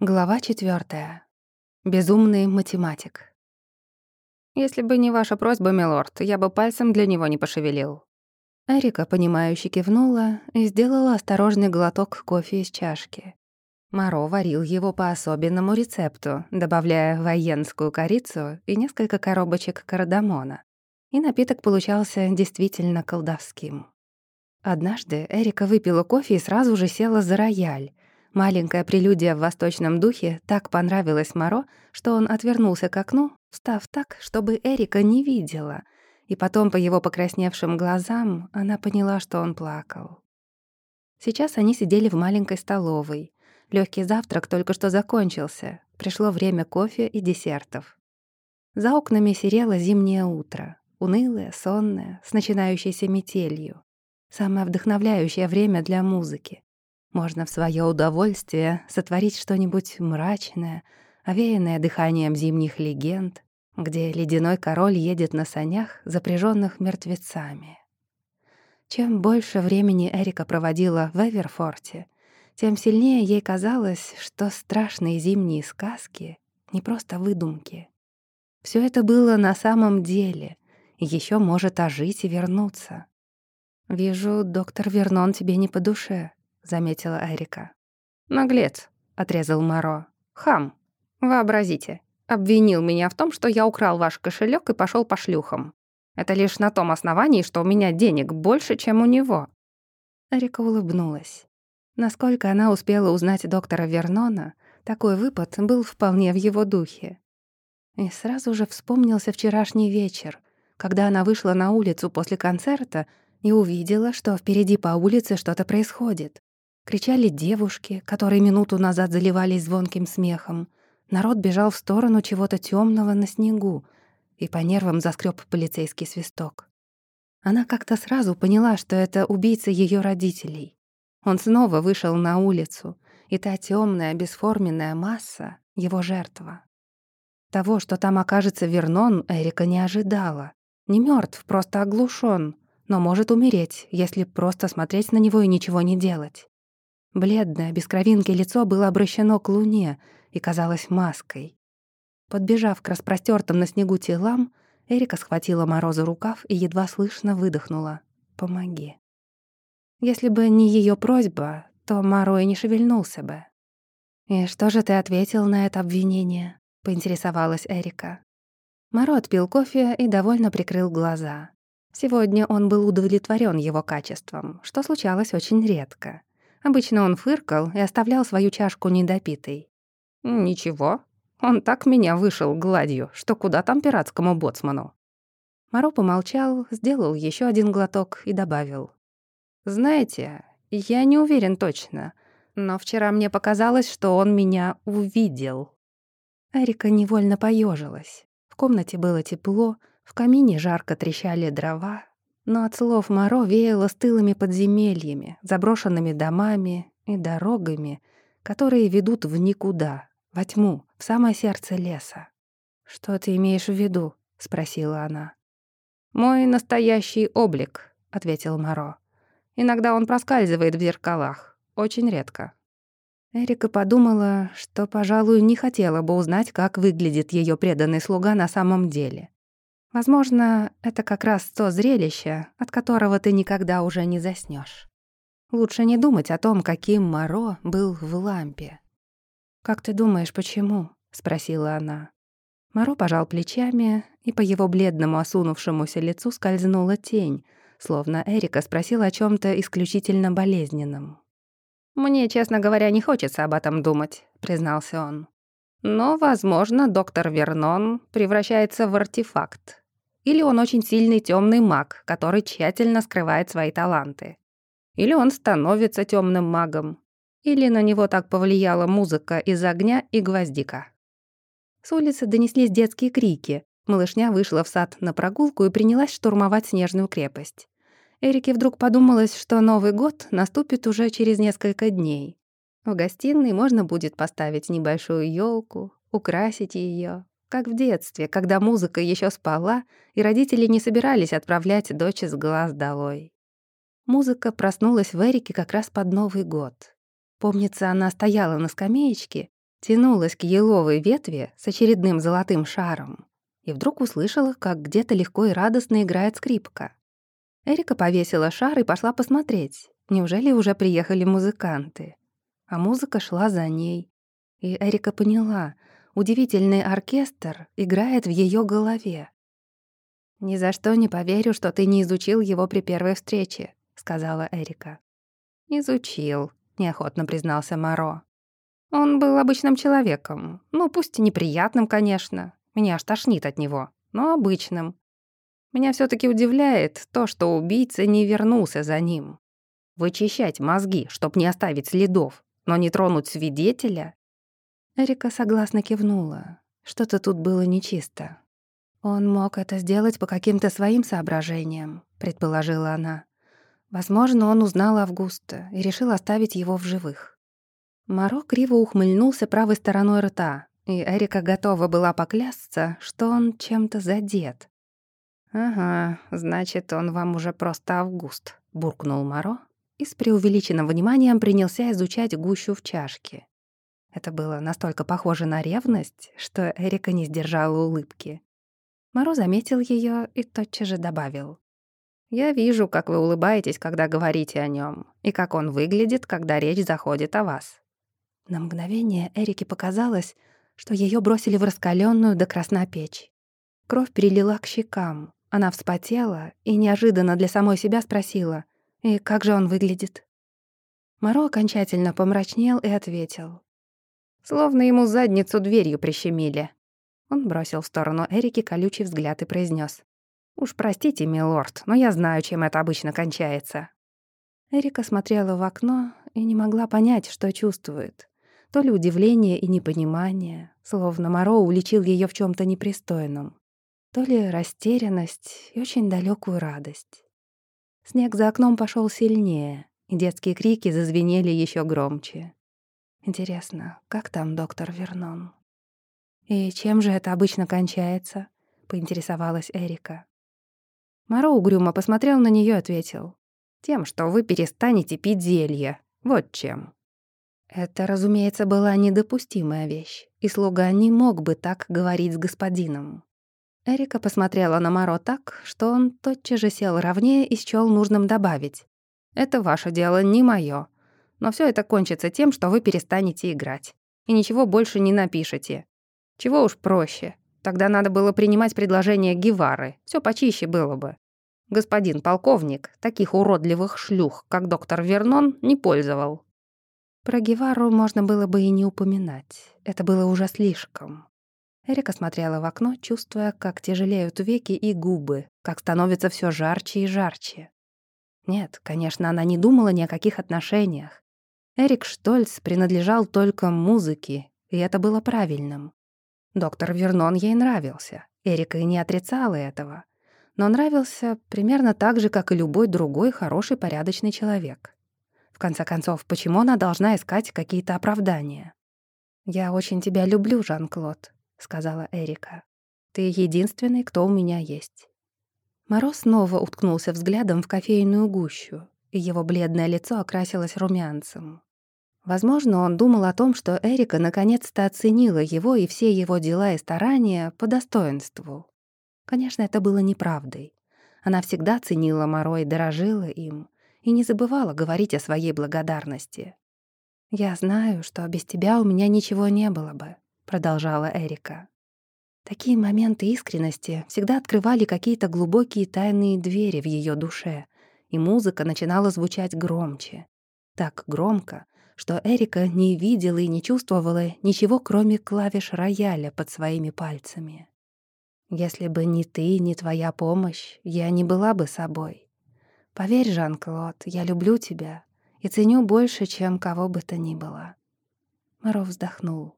Глава четвертая. Безумный математик. «Если бы не ваша просьба, милорд, я бы пальцем для него не пошевелил». Эрика, понимающе кивнула и сделала осторожный глоток кофе из чашки. Маро варил его по особенному рецепту, добавляя военскую корицу и несколько коробочек кардамона. И напиток получался действительно колдовским. Однажды Эрика выпила кофе и сразу же села за рояль, Маленькая прелюдия в восточном духе так понравилась Моро, что он отвернулся к окну, встав так, чтобы Эрика не видела, и потом по его покрасневшим глазам она поняла, что он плакал. Сейчас они сидели в маленькой столовой. Легкий завтрак только что закончился. Пришло время кофе и десертов. За окнами серело зимнее утро. Унылое, сонное, с начинающейся метелью. Самое вдохновляющее время для музыки. Можно в свое удовольствие сотворить что-нибудь мрачное, овеянное дыханием зимних легенд, где ледяной король едет на санях, запряженных мертвецами. Чем больше времени Эрика проводила в Эверфорте, тем сильнее ей казалось, что страшные зимние сказки — не просто выдумки. Все это было на самом деле и еще может ожить и вернуться. «Вижу, доктор Вернон тебе не по душе», заметила Эрика. «Наглец», — отрезал Маро. «Хам. Вообразите. Обвинил меня в том, что я украл ваш кошелек и пошел по шлюхам. Это лишь на том основании, что у меня денег больше, чем у него». Эрика улыбнулась. Насколько она успела узнать доктора Вернона, такой выпад был вполне в его духе. И сразу же вспомнился вчерашний вечер, когда она вышла на улицу после концерта и увидела, что впереди по улице что-то происходит. Кричали девушки, которые минуту назад заливались звонким смехом. Народ бежал в сторону чего-то темного на снегу, и по нервам заскреб полицейский свисток. Она как-то сразу поняла, что это убийца ее родителей. Он снова вышел на улицу, и та темная, бесформенная масса — его жертва. Того, что там окажется Вернон, Эрика не ожидала. Не мертв, просто оглушен, но может умереть, если просто смотреть на него и ничего не делать. Бледное, без кровинки лицо было обращено к луне и казалось маской. Подбежав к распростёртым на снегу телам, Эрика схватила Морозу рукав и едва слышно выдохнула «Помоги». Если бы не её просьба, то Моро и не шевельнулся бы. «И что же ты ответил на это обвинение?» — поинтересовалась Эрика. Моро отпил кофе и довольно прикрыл глаза. Сегодня он был удовлетворен его качеством, что случалось очень редко. Обычно он фыркал и оставлял свою чашку недопитой. «Ничего, он так меня вышел гладью, что куда там пиратскому боцману». Моро помолчал, сделал еще один глоток и добавил. «Знаете, я не уверен точно, но вчера мне показалось, что он меня увидел». Эрика невольно поежилась. В комнате было тепло, в камине жарко трещали дрова, но от слов Моро веяло стылыми подземельями, заброшенными домами и дорогами, которые ведут в никуда, во тьму, в самое сердце леса. «Что ты имеешь в виду?» — спросила она. «Мой настоящий облик», — ответил Моро. «Иногда он проскальзывает в зеркалах, очень редко». Эрика подумала, что, пожалуй, не хотела бы узнать, как выглядит ее преданный слуга на самом деле. Возможно, это как раз то зрелище, от которого ты никогда уже не заснешь. Лучше не думать о том, каким Моро был в лампе. «Как ты думаешь, почему?» — спросила она. Моро пожал плечами, и по его бледному осунувшемуся лицу скользнула тень, словно Эрика спросила о чем то исключительно болезненном. «Мне, честно говоря, не хочется об этом думать», — признался он. «Но, возможно, доктор Вернон превращается в артефакт, или он очень сильный темный маг, который тщательно скрывает свои таланты. Или он становится темным магом. Или на него так повлияла музыка из огня и гвоздика. С улицы донеслись детские крики. Малышня вышла в сад на прогулку и принялась штурмовать снежную крепость. Эрике вдруг подумалось, что Новый год наступит уже через несколько дней. В гостиной можно будет поставить небольшую елку, украсить ее, как в детстве, когда музыка еще спала, и родители не собирались отправлять дочь с глаз долой. Музыка проснулась в Эрике как раз под Новый год. Помнится, она стояла на скамеечке, тянулась к еловой ветви с очередным золотым шаром и вдруг услышала, как где-то легко и радостно играет скрипка. Эрика повесила шар и пошла посмотреть, неужели уже приехали музыканты. А музыка шла за ней. И Эрика поняла, удивительный оркестр играет в ее голове. «Ни за что не поверю, что ты не изучил его при первой встрече», — сказала Эрика. «Изучил», — неохотно признался Моро. «Он был обычным человеком. Ну, пусть неприятным, конечно. Меня аж тошнит от него, но обычным. Меня все таки удивляет то, что убийца не вернулся за ним. Вычищать мозги, чтоб не оставить следов, но не тронуть свидетеля?» Эрика согласно кивнула. Что-то тут было нечисто. «Он мог это сделать по каким-то своим соображениям», — предположила она. Возможно, он узнал Августа и решил оставить его в живых. Маро криво ухмыльнулся правой стороной рта, и Эрика готова была поклясться, что он чем-то задет. «Ага, значит, он вам уже просто Август», — буркнул Маро и с преувеличенным вниманием принялся изучать гущу в чашке. Это было настолько похоже на ревность, что Эрика не сдержала улыбки. Маро заметил ее и тотчас же добавил. «Я вижу, как вы улыбаетесь, когда говорите о нем, и как он выглядит, когда речь заходит о вас». На мгновение Эрике показалось, что ее бросили в раскаленную до красна печь. Кровь перелила к щекам, она вспотела и неожиданно для самой себя спросила, «И как же он выглядит?» Маро окончательно помрачнел и ответил. Словно ему задницу дверью прищемили. Он бросил в сторону Эрики колючий взгляд и произнес: «Уж простите, милорд, но я знаю, чем это обычно кончается». Эрика смотрела в окно и не могла понять, что чувствует. То ли удивление и непонимание, словно Моро уличил ее в чем то непристойном, то ли растерянность и очень далекую радость. Снег за окном пошел сильнее, и детские крики зазвенели еще громче. Интересно, как там доктор Вернон? «И чем же это обычно кончается?» — поинтересовалась Эрика. Моро угрюмо посмотрел на нее и ответил. «Тем, что вы перестанете пить зелье. Вот чем». Это, разумеется, была недопустимая вещь, и слуга не мог бы так говорить с господином. Эрика посмотрела на Моро так, что он тотчас же сел ровнее и счёл нужным добавить. «Это ваше дело, не моё. Но всё это кончится тем, что вы перестанете играть. И ничего больше не напишете. Чего уж проще. Тогда надо было принимать предложение Гевары. Все почище было бы. Господин полковник таких уродливых шлюх, как доктор Вернон, не пользовал. Про Гевару можно было бы и не упоминать. Это было уже слишком. Эрика смотрела в окно, чувствуя, как тяжелеют веки и губы, как становится все жарче и жарче. Нет, конечно, она не думала ни о каких отношениях. Эрик Штольц принадлежал только музыке, и это было правильным. Доктор Вернон ей нравился. Эрика и не отрицала этого. Но нравился примерно так же, как и любой другой хороший, порядочный человек. В конце концов, почему она должна искать какие-то оправдания? «Я очень тебя люблю, Жан-Клод», — сказала Эрика. «Ты единственный, кто у меня есть». Мороз снова уткнулся взглядом в кофейную гущу, и его бледное лицо окрасилось румянцем. Возможно, он думал о том, что Эрика наконец-то оценила его и все его дела и старания по достоинству. Конечно, это было неправдой. Она всегда ценила Моро и дорожила им, и не забывала говорить о своей благодарности. «Я знаю, что без тебя у меня ничего не было бы», — продолжала Эрика. Такие моменты искренности всегда открывали какие-то глубокие тайные двери в ее душе, и музыка начинала звучать громче. Так громко, что Эрика не видела и не чувствовала ничего, кроме клавиш рояля под своими пальцами. «Если бы не ты, не твоя помощь, я не была бы собой. Поверь, Жан-Клод, я люблю тебя и ценю больше, чем кого бы то ни было». Моро вздохнул.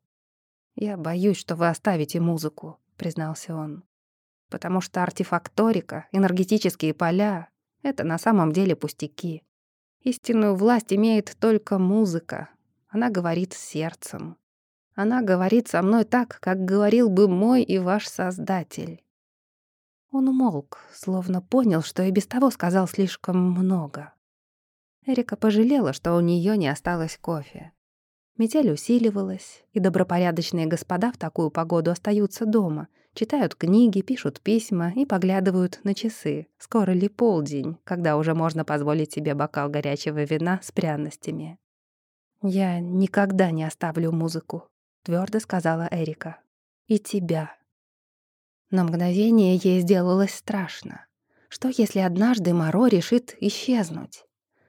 «Я боюсь, что вы оставите музыку», — признался он. «Потому что артефакторика, энергетические поля — это на самом деле пустяки. Истинную власть имеет только музыка. Она говорит сердцем. Она говорит со мной так, как говорил бы мой и ваш Создатель. Он умолк, словно понял, что и без того сказал слишком много. Эрика пожалела, что у нее не осталось кофе. Метель усиливалась, и добропорядочные господа в такую погоду остаются дома, читают книги, пишут письма и поглядывают на часы. Скоро ли полдень, когда уже можно позволить себе бокал горячего вина с пряностями. «Я никогда не оставлю музыку», — твердо сказала Эрика. «И тебя». На мгновение ей сделалось страшно. Что, если однажды Моро решит исчезнуть?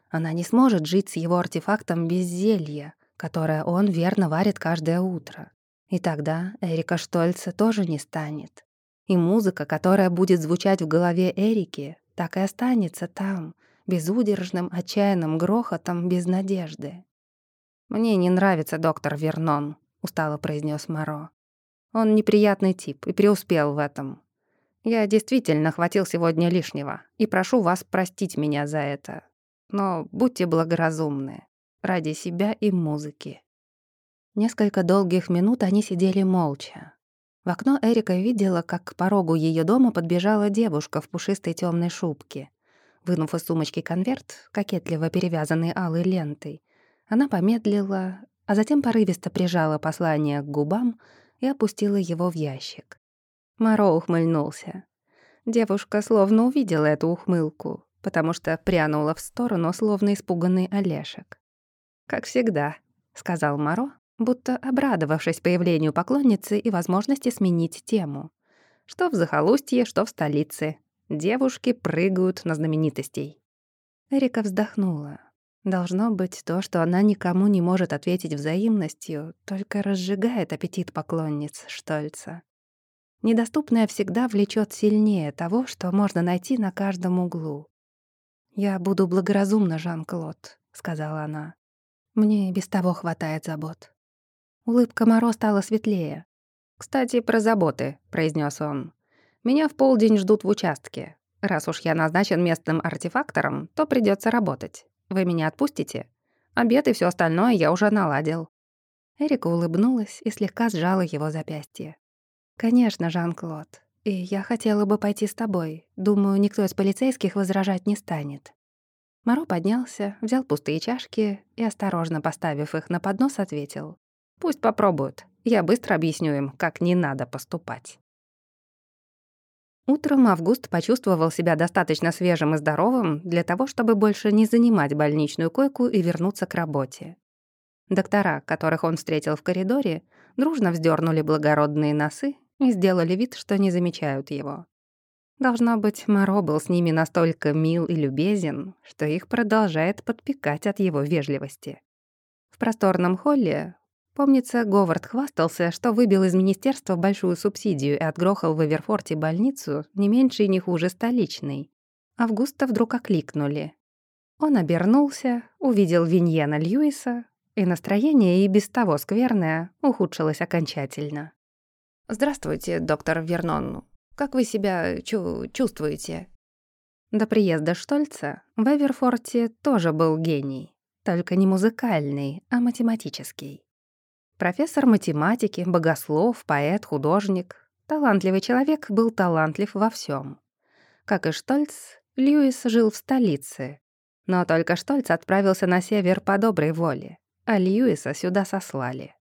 Она не сможет жить с его артефактом без зелья, которое он верно варит каждое утро. И тогда Эрика Штольца тоже не станет. И музыка, которая будет звучать в голове Эрики, так и останется там, безудержным, отчаянным грохотом без надежды. «Мне не нравится доктор Вернон», — устало произнес Моро. «Он неприятный тип и преуспел в этом. Я действительно хватил сегодня лишнего и прошу вас простить меня за это. Но будьте благоразумны ради себя и музыки». Несколько долгих минут они сидели молча. В окно Эрика видела, как к порогу ее дома подбежала девушка в пушистой темной шубке. Вынув из сумочки конверт, кокетливо перевязанный алой лентой, она помедлила, а затем порывисто прижала послание к губам и опустила его в ящик. Моро ухмыльнулся. Девушка словно увидела эту ухмылку, потому что прянула в сторону, словно испуганный Олешек. «Как всегда», — сказал Моро, будто обрадовавшись появлению поклонницы и возможности сменить тему. Что в захолустье, что в столице. Девушки прыгают на знаменитостей. Эрика вздохнула. Должно быть, то, что она никому не может ответить взаимностью, только разжигает аппетит поклонниц Штольца. Недоступное всегда влечет сильнее того, что можно найти на каждом углу. «Я буду благоразумна, Жан-Клод», — сказала она. «Мне без того хватает забот». Улыбка Моро стала светлее. «Кстати, про заботы», — произнес он. «Меня в полдень ждут в участке. Раз уж я назначен местным артефактором, то придется работать. Вы меня отпустите? Обед и все остальное я уже наладил». Эрика улыбнулась и слегка сжала его запястье. «Конечно, Жан-Клод. И я хотела бы пойти с тобой. Думаю, никто из полицейских возражать не станет». Моро поднялся, взял пустые чашки и, осторожно поставив их на поднос, ответил. «Пусть попробуют. Я быстро объясню им, как не надо поступать». Утром Август почувствовал себя достаточно свежим и здоровым для того, чтобы больше не занимать больничную койку и вернуться к работе. Доктора, которых он встретил в коридоре, дружно вздернули благородные носы и сделали вид, что не замечают его. Должно быть, Моро был с ними настолько мил и любезен, что их продолжает подпекать от его вежливости. В просторном холле Помнится, Говард хвастался, что выбил из министерства большую субсидию и отгрохал в Эверфорте больницу не меньше и не хуже столичной. Августа вдруг окликнули. Он обернулся, увидел Виньена Льюиса, и настроение, и без того скверное, ухудшилось окончательно. «Здравствуйте, доктор Вернон. Как вы себя чу чувствуете?» До приезда Штольца в Эверфорте тоже был гений, только не музыкальный, а математический. Профессор математики, богослов, поэт, художник. Талантливый человек был талантлив во всем. Как и Штольц, Льюис жил в столице. Но только Штольц отправился на север по доброй воле, а Льюиса сюда сослали.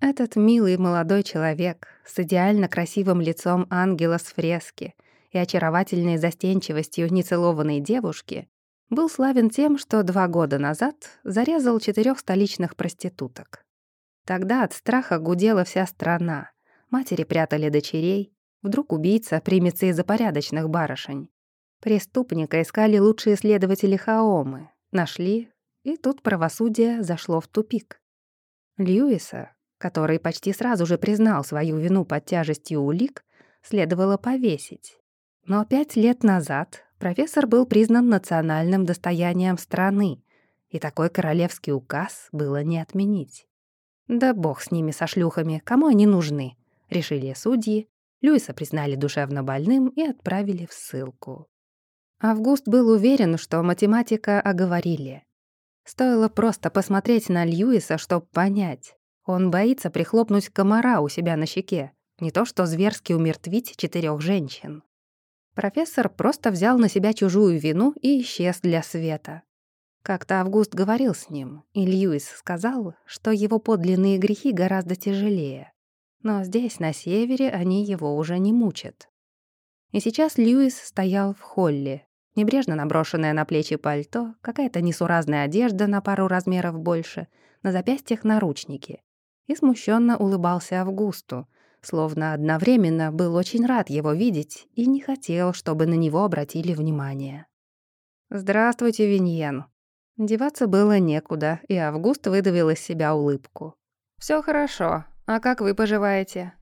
Этот милый молодой человек с идеально красивым лицом ангела с фрески и очаровательной застенчивостью нецелованной девушки был славен тем, что два года назад зарезал четырех столичных проституток. Тогда от страха гудела вся страна. Матери прятали дочерей. Вдруг убийца примется из-за порядочных барышень. Преступника искали лучшие следователи Хаомы. Нашли, и тут правосудие зашло в тупик. Льюиса, который почти сразу же признал свою вину под тяжестью улик, следовало повесить. Но пять лет назад профессор был признан национальным достоянием страны, и такой королевский указ было не отменить. Да бог с ними, со шлюхами, кому они нужны, решили судьи. Льюиса признали душевно больным и отправили в ссылку. Август был уверен, что математика оговорили. Стоило просто посмотреть на Льюиса, чтобы понять. Он боится прихлопнуть комара у себя на щеке, не то что зверски умертвить четырех женщин. Профессор просто взял на себя чужую вину и исчез для света. Как-то Август говорил с ним, и Льюис сказал, что его подлинные грехи гораздо тяжелее. Но здесь, на севере, они его уже не мучат. И сейчас Льюис стоял в холле. Небрежно наброшенное на плечи пальто, какая-то несуразная одежда на пару размеров больше, на запястьях наручники. И смущенно улыбался Августу, словно одновременно был очень рад его видеть и не хотел, чтобы на него обратили внимание. «Здравствуйте, Виньен», Деваться было некуда, и Август выдавил из себя улыбку. Все хорошо. А как вы поживаете?»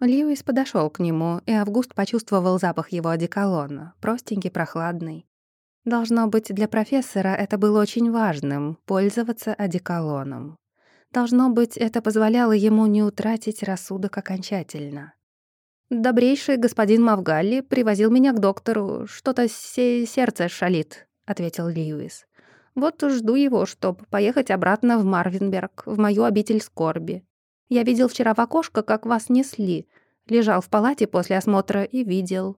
Льюис подошел к нему, и Август почувствовал запах его одеколона, простенький, прохладный. Должно быть, для профессора это было очень важным — пользоваться одеколоном. Должно быть, это позволяло ему не утратить рассудок окончательно. «Добрейший господин Мавгалли привозил меня к доктору. Что-то сердце шалит», — ответил Льюис. Вот жду его, чтобы поехать обратно в Марвинберг, в мою обитель скорби. Я видел вчера в окошко, как вас несли. Лежал в палате после осмотра и видел».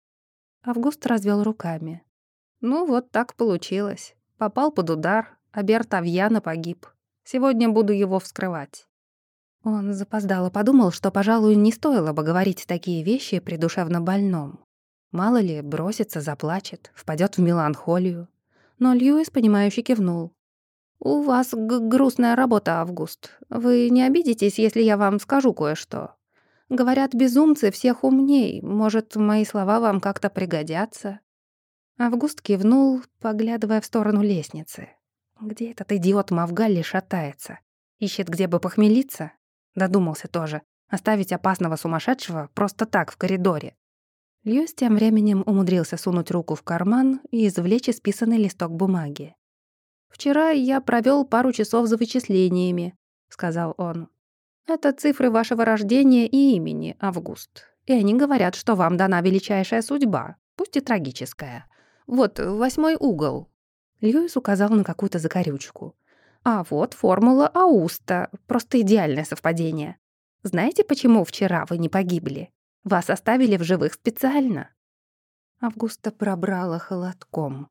Август развел руками. «Ну, вот так получилось. Попал под удар, а Берт погиб. Сегодня буду его вскрывать». Он запоздало подумал, что, пожалуй, не стоило бы говорить такие вещи при душевно больном. Мало ли, бросится, заплачет, впадет в меланхолию но Льюис, понимающе кивнул. «У вас грустная работа, Август. Вы не обидитесь, если я вам скажу кое-что? Говорят, безумцы всех умней. Может, мои слова вам как-то пригодятся?» Август кивнул, поглядывая в сторону лестницы. «Где этот идиот Мавгалли шатается? Ищет, где бы похмелиться?» Додумался тоже. Оставить опасного сумасшедшего просто так в коридоре. Льюис тем временем умудрился сунуть руку в карман и извлечь исписанный листок бумаги. «Вчера я провёл пару часов за вычислениями», — сказал он. «Это цифры вашего рождения и имени, Август. И они говорят, что вам дана величайшая судьба, пусть и трагическая. Вот восьмой угол». Льюис указал на какую-то закорючку. «А вот формула Ауста, просто идеальное совпадение. Знаете, почему вчера вы не погибли?» Вас оставили в живых специально». Августа пробрала холодком.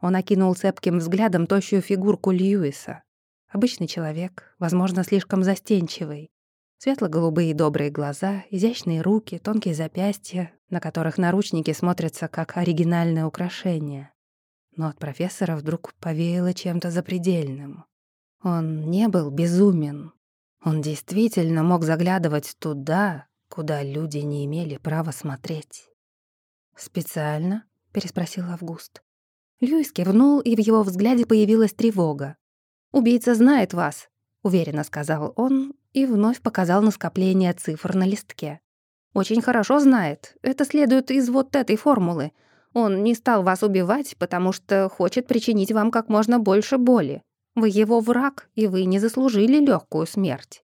Он окинул цепким взглядом тощую фигурку Льюиса. Обычный человек, возможно, слишком застенчивый. Светло-голубые добрые глаза, изящные руки, тонкие запястья, на которых наручники смотрятся как оригинальное украшение. Но от профессора вдруг повеяло чем-то запредельным. Он не был безумен. Он действительно мог заглядывать туда, куда люди не имели права смотреть. «Специально?» — переспросил Август. Льюис кивнул, и в его взгляде появилась тревога. «Убийца знает вас», — уверенно сказал он и вновь показал на скопление цифр на листке. «Очень хорошо знает. Это следует из вот этой формулы. Он не стал вас убивать, потому что хочет причинить вам как можно больше боли. Вы его враг, и вы не заслужили легкую смерть.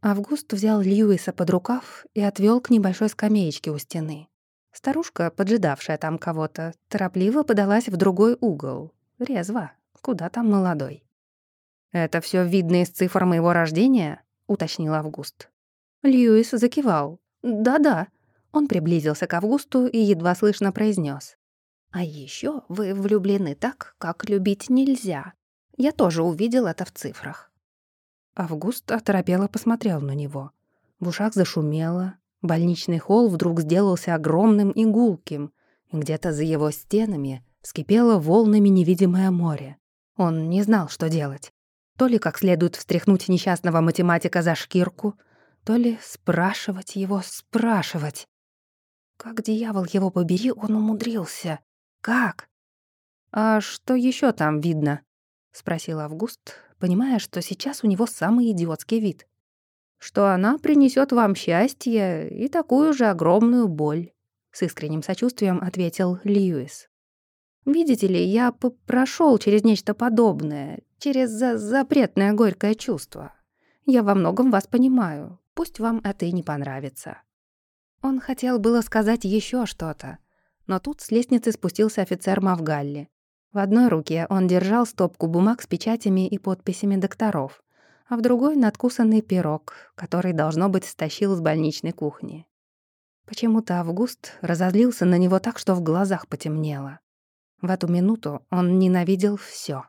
Август взял Льюиса под рукав и отвел к небольшой скамеечке у стены. Старушка, поджидавшая там кого-то, торопливо подалась в другой угол. Резво. Куда там молодой? «Это все видно из цифр моего рождения?» — уточнил Август. Льюис закивал. «Да-да». Он приблизился к Августу и едва слышно произнес: «А еще вы влюблены так, как любить нельзя. Я тоже увидел это в цифрах. Август оторопело посмотрел на него. В ушах зашумело. Больничный холл вдруг сделался огромным и гулким. Где-то за его стенами вскипело волнами невидимое море. Он не знал, что делать. То ли как следует встряхнуть несчастного математика за шкирку, то ли спрашивать его, спрашивать. Как дьявол его побери, он умудрился. Как? «А что еще там видно?» — спросил Август, понимая, что сейчас у него самый идиотский вид. Что она принесет вам счастье и такую же огромную боль, с искренним сочувствием ответил Льюис. Видите ли, я прошел через нечто подобное, через за запретное горькое чувство. Я во многом вас понимаю, пусть вам это и не понравится. Он хотел было сказать еще что-то, но тут с лестницы спустился офицер Мавгалли. В одной руке он держал стопку бумаг с печатями и подписями докторов, а в другой — надкусанный пирог, который, должно быть, стащил с больничной кухни. Почему-то Август разозлился на него так, что в глазах потемнело. В эту минуту он ненавидел все: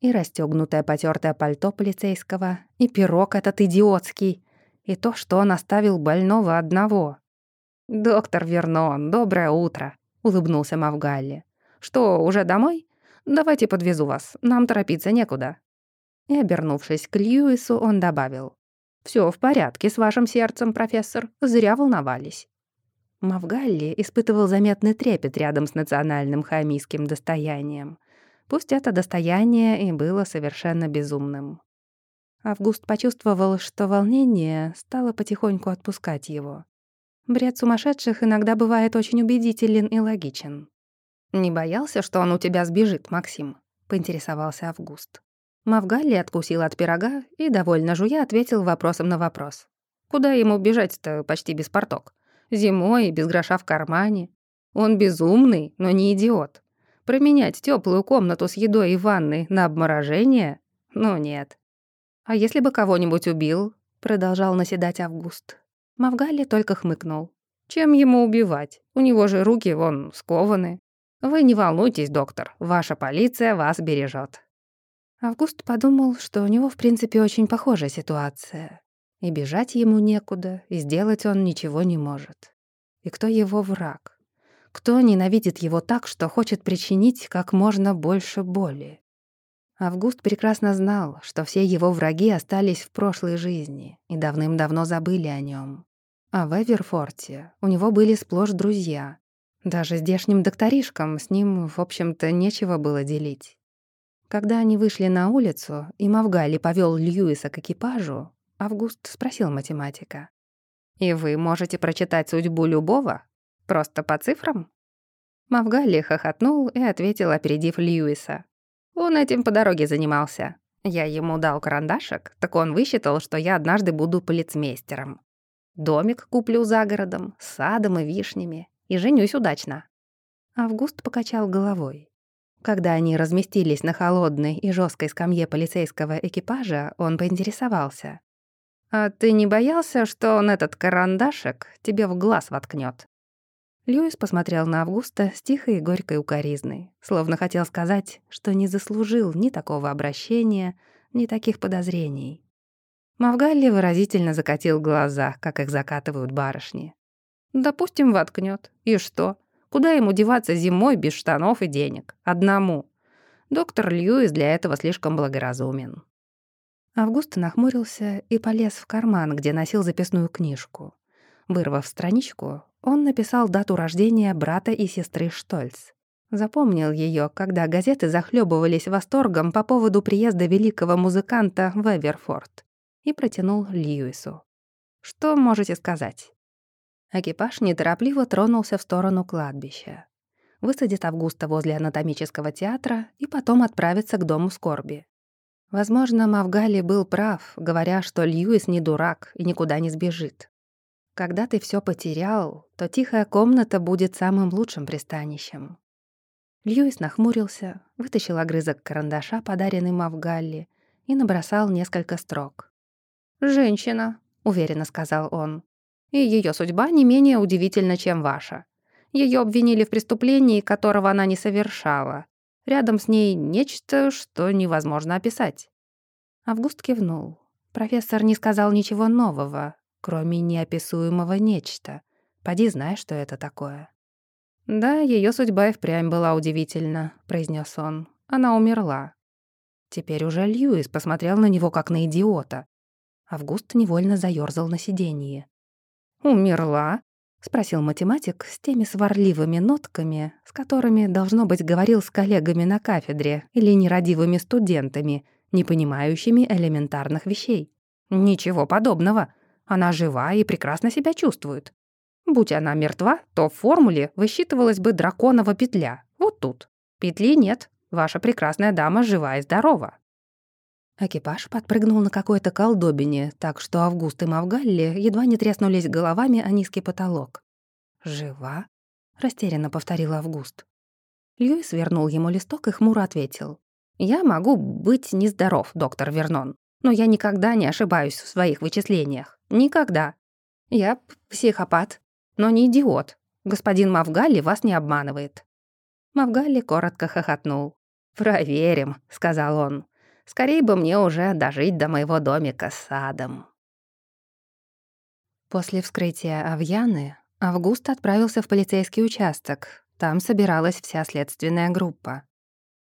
И расстёгнутое потёртое пальто полицейского, и пирог этот идиотский, и то, что он оставил больного одного. «Доктор Вернон, доброе утро», — улыбнулся Мавгалли. «Что, уже домой? Давайте подвезу вас, нам торопиться некуда». И, обернувшись к Льюису, он добавил. «Всё в порядке с вашим сердцем, профессор, зря волновались». Мавгалли испытывал заметный трепет рядом с национальным хамийским достоянием. Пусть это достояние и было совершенно безумным. Август почувствовал, что волнение стало потихоньку отпускать его. Бред сумасшедших иногда бывает очень убедителен и логичен. «Не боялся, что он у тебя сбежит, Максим?» — поинтересовался Август. Мавгалли откусил от пирога и, довольно жуя, ответил вопросом на вопрос. «Куда ему бежать-то почти без порток? Зимой без гроша в кармане. Он безумный, но не идиот. Променять теплую комнату с едой и ванной на обморожение? Ну нет. А если бы кого-нибудь убил? Продолжал наседать Август. Мавгали только хмыкнул. Чем ему убивать? У него же руки вон скованы. Вы не волнуйтесь, доктор, ваша полиция вас бережет. Август подумал, что у него, в принципе, очень похожая ситуация. И бежать ему некуда, и сделать он ничего не может. И кто его враг? Кто ненавидит его так, что хочет причинить как можно больше боли? Август прекрасно знал, что все его враги остались в прошлой жизни и давным-давно забыли о нем. А в Эверфорте у него были сплошь друзья. Даже здешним докторишкам с ним, в общем-то, нечего было делить. Когда они вышли на улицу, и Мавгали повел Льюиса к экипажу, Август спросил математика. «И вы можете прочитать судьбу любого? Просто по цифрам?» Мавгали хохотнул и ответил, опередив Льюиса. «Он этим по дороге занимался. Я ему дал карандашик, так он высчитал, что я однажды буду полицмейстером. Домик куплю за городом, с садом и вишнями, и женюсь удачно». Август покачал головой. Когда они разместились на холодной и жесткой скамье полицейского экипажа, он поинтересовался. «А ты не боялся, что он этот карандашик тебе в глаз воткнет? Льюис посмотрел на Августа с тихой и горькой укоризной, словно хотел сказать, что не заслужил ни такого обращения, ни таких подозрений. Мавгалли выразительно закатил глаза, как их закатывают барышни. «Допустим, воткнет. И что? Куда ему деваться зимой без штанов и денег? Одному. Доктор Льюис для этого слишком благоразумен. Август нахмурился и полез в карман, где носил записную книжку. Вырвав страничку, он написал дату рождения брата и сестры Штольц. Запомнил ее, когда газеты захлебывались восторгом по поводу приезда великого музыканта в Эверфорд, и протянул Льюису. «Что можете сказать?» Экипаж неторопливо тронулся в сторону кладбища. Высадит Августа возле анатомического театра и потом отправится к дому скорби. Возможно, Мавгали был прав, говоря, что Льюис не дурак и никуда не сбежит. Когда ты все потерял, то тихая комната будет самым лучшим пристанищем. Льюис нахмурился, вытащил огрызок карандаша, подаренный Мавгалли, и набросал несколько строк. «Женщина», — уверенно сказал он, — «и ее судьба не менее удивительна, чем ваша. Ее обвинили в преступлении, которого она не совершала, Рядом с ней нечто, что невозможно описать. Август кивнул. Профессор не сказал ничего нового, кроме неописуемого нечто. Поди знай, что это такое. «Да, ее судьба и впрямь была удивительна», — произнес он. «Она умерла». Теперь уже Льюис посмотрел на него как на идиота. Август невольно заёрзал на сиденье. «Умерла?» — спросил математик с теми сварливыми нотками, с которыми, должно быть, говорил с коллегами на кафедре или нерадивыми студентами, не понимающими элементарных вещей. «Ничего подобного. Она жива и прекрасно себя чувствует. Будь она мертва, то в формуле высчитывалась бы драконова петля. Вот тут. Петли нет. Ваша прекрасная дама жива и здорова». Экипаж подпрыгнул на какой-то колдобине, так что Август и Мавгалли едва не треснулись головами о низкий потолок. «Жива?» — растерянно повторил Август. Льюис вернул ему листок и хмуро ответил. «Я могу быть нездоров, доктор Вернон, но я никогда не ошибаюсь в своих вычислениях. Никогда. Я психопат, но не идиот. Господин Мавгалли вас не обманывает». Мавгалли коротко хохотнул. «Проверим», — сказал он. Скорее бы мне уже дожить до моего домика с садом. После вскрытия Авьяны Август отправился в полицейский участок. Там собиралась вся следственная группа.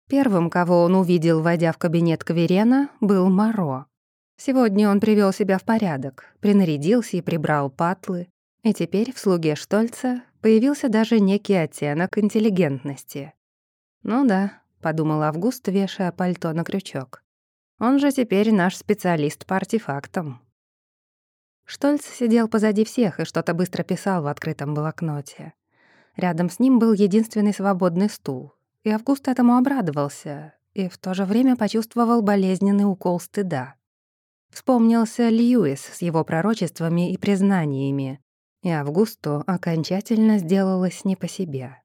Первым, кого он увидел, войдя в кабинет Каверена, был Маро. Сегодня он привел себя в порядок, принарядился и прибрал патлы, и теперь в слуге Штольца появился даже некий оттенок интеллигентности. «Ну да», — подумал Август, вешая пальто на крючок. «Он же теперь наш специалист по артефактам». Штольц сидел позади всех и что-то быстро писал в открытом блокноте. Рядом с ним был единственный свободный стул, и Август этому обрадовался, и в то же время почувствовал болезненный укол стыда. Вспомнился Льюис с его пророчествами и признаниями, и Августу окончательно сделалось не по себе.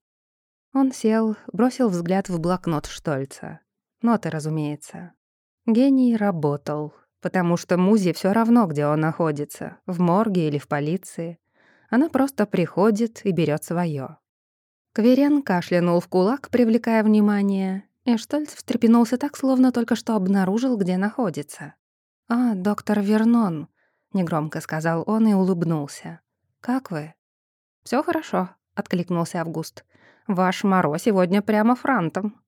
Он сел, бросил взгляд в блокнот Штольца. Ноты, разумеется. Гений работал, потому что Музе все равно, где он находится, в морге или в полиции. Она просто приходит и берет свое. Кверен кашлянул в кулак, привлекая внимание, и Штольц встрепенулся так, словно только что обнаружил, где находится. «А, доктор Вернон», — негромко сказал он и улыбнулся. «Как вы?» Все хорошо», — откликнулся Август. «Ваш Моро сегодня прямо франтом».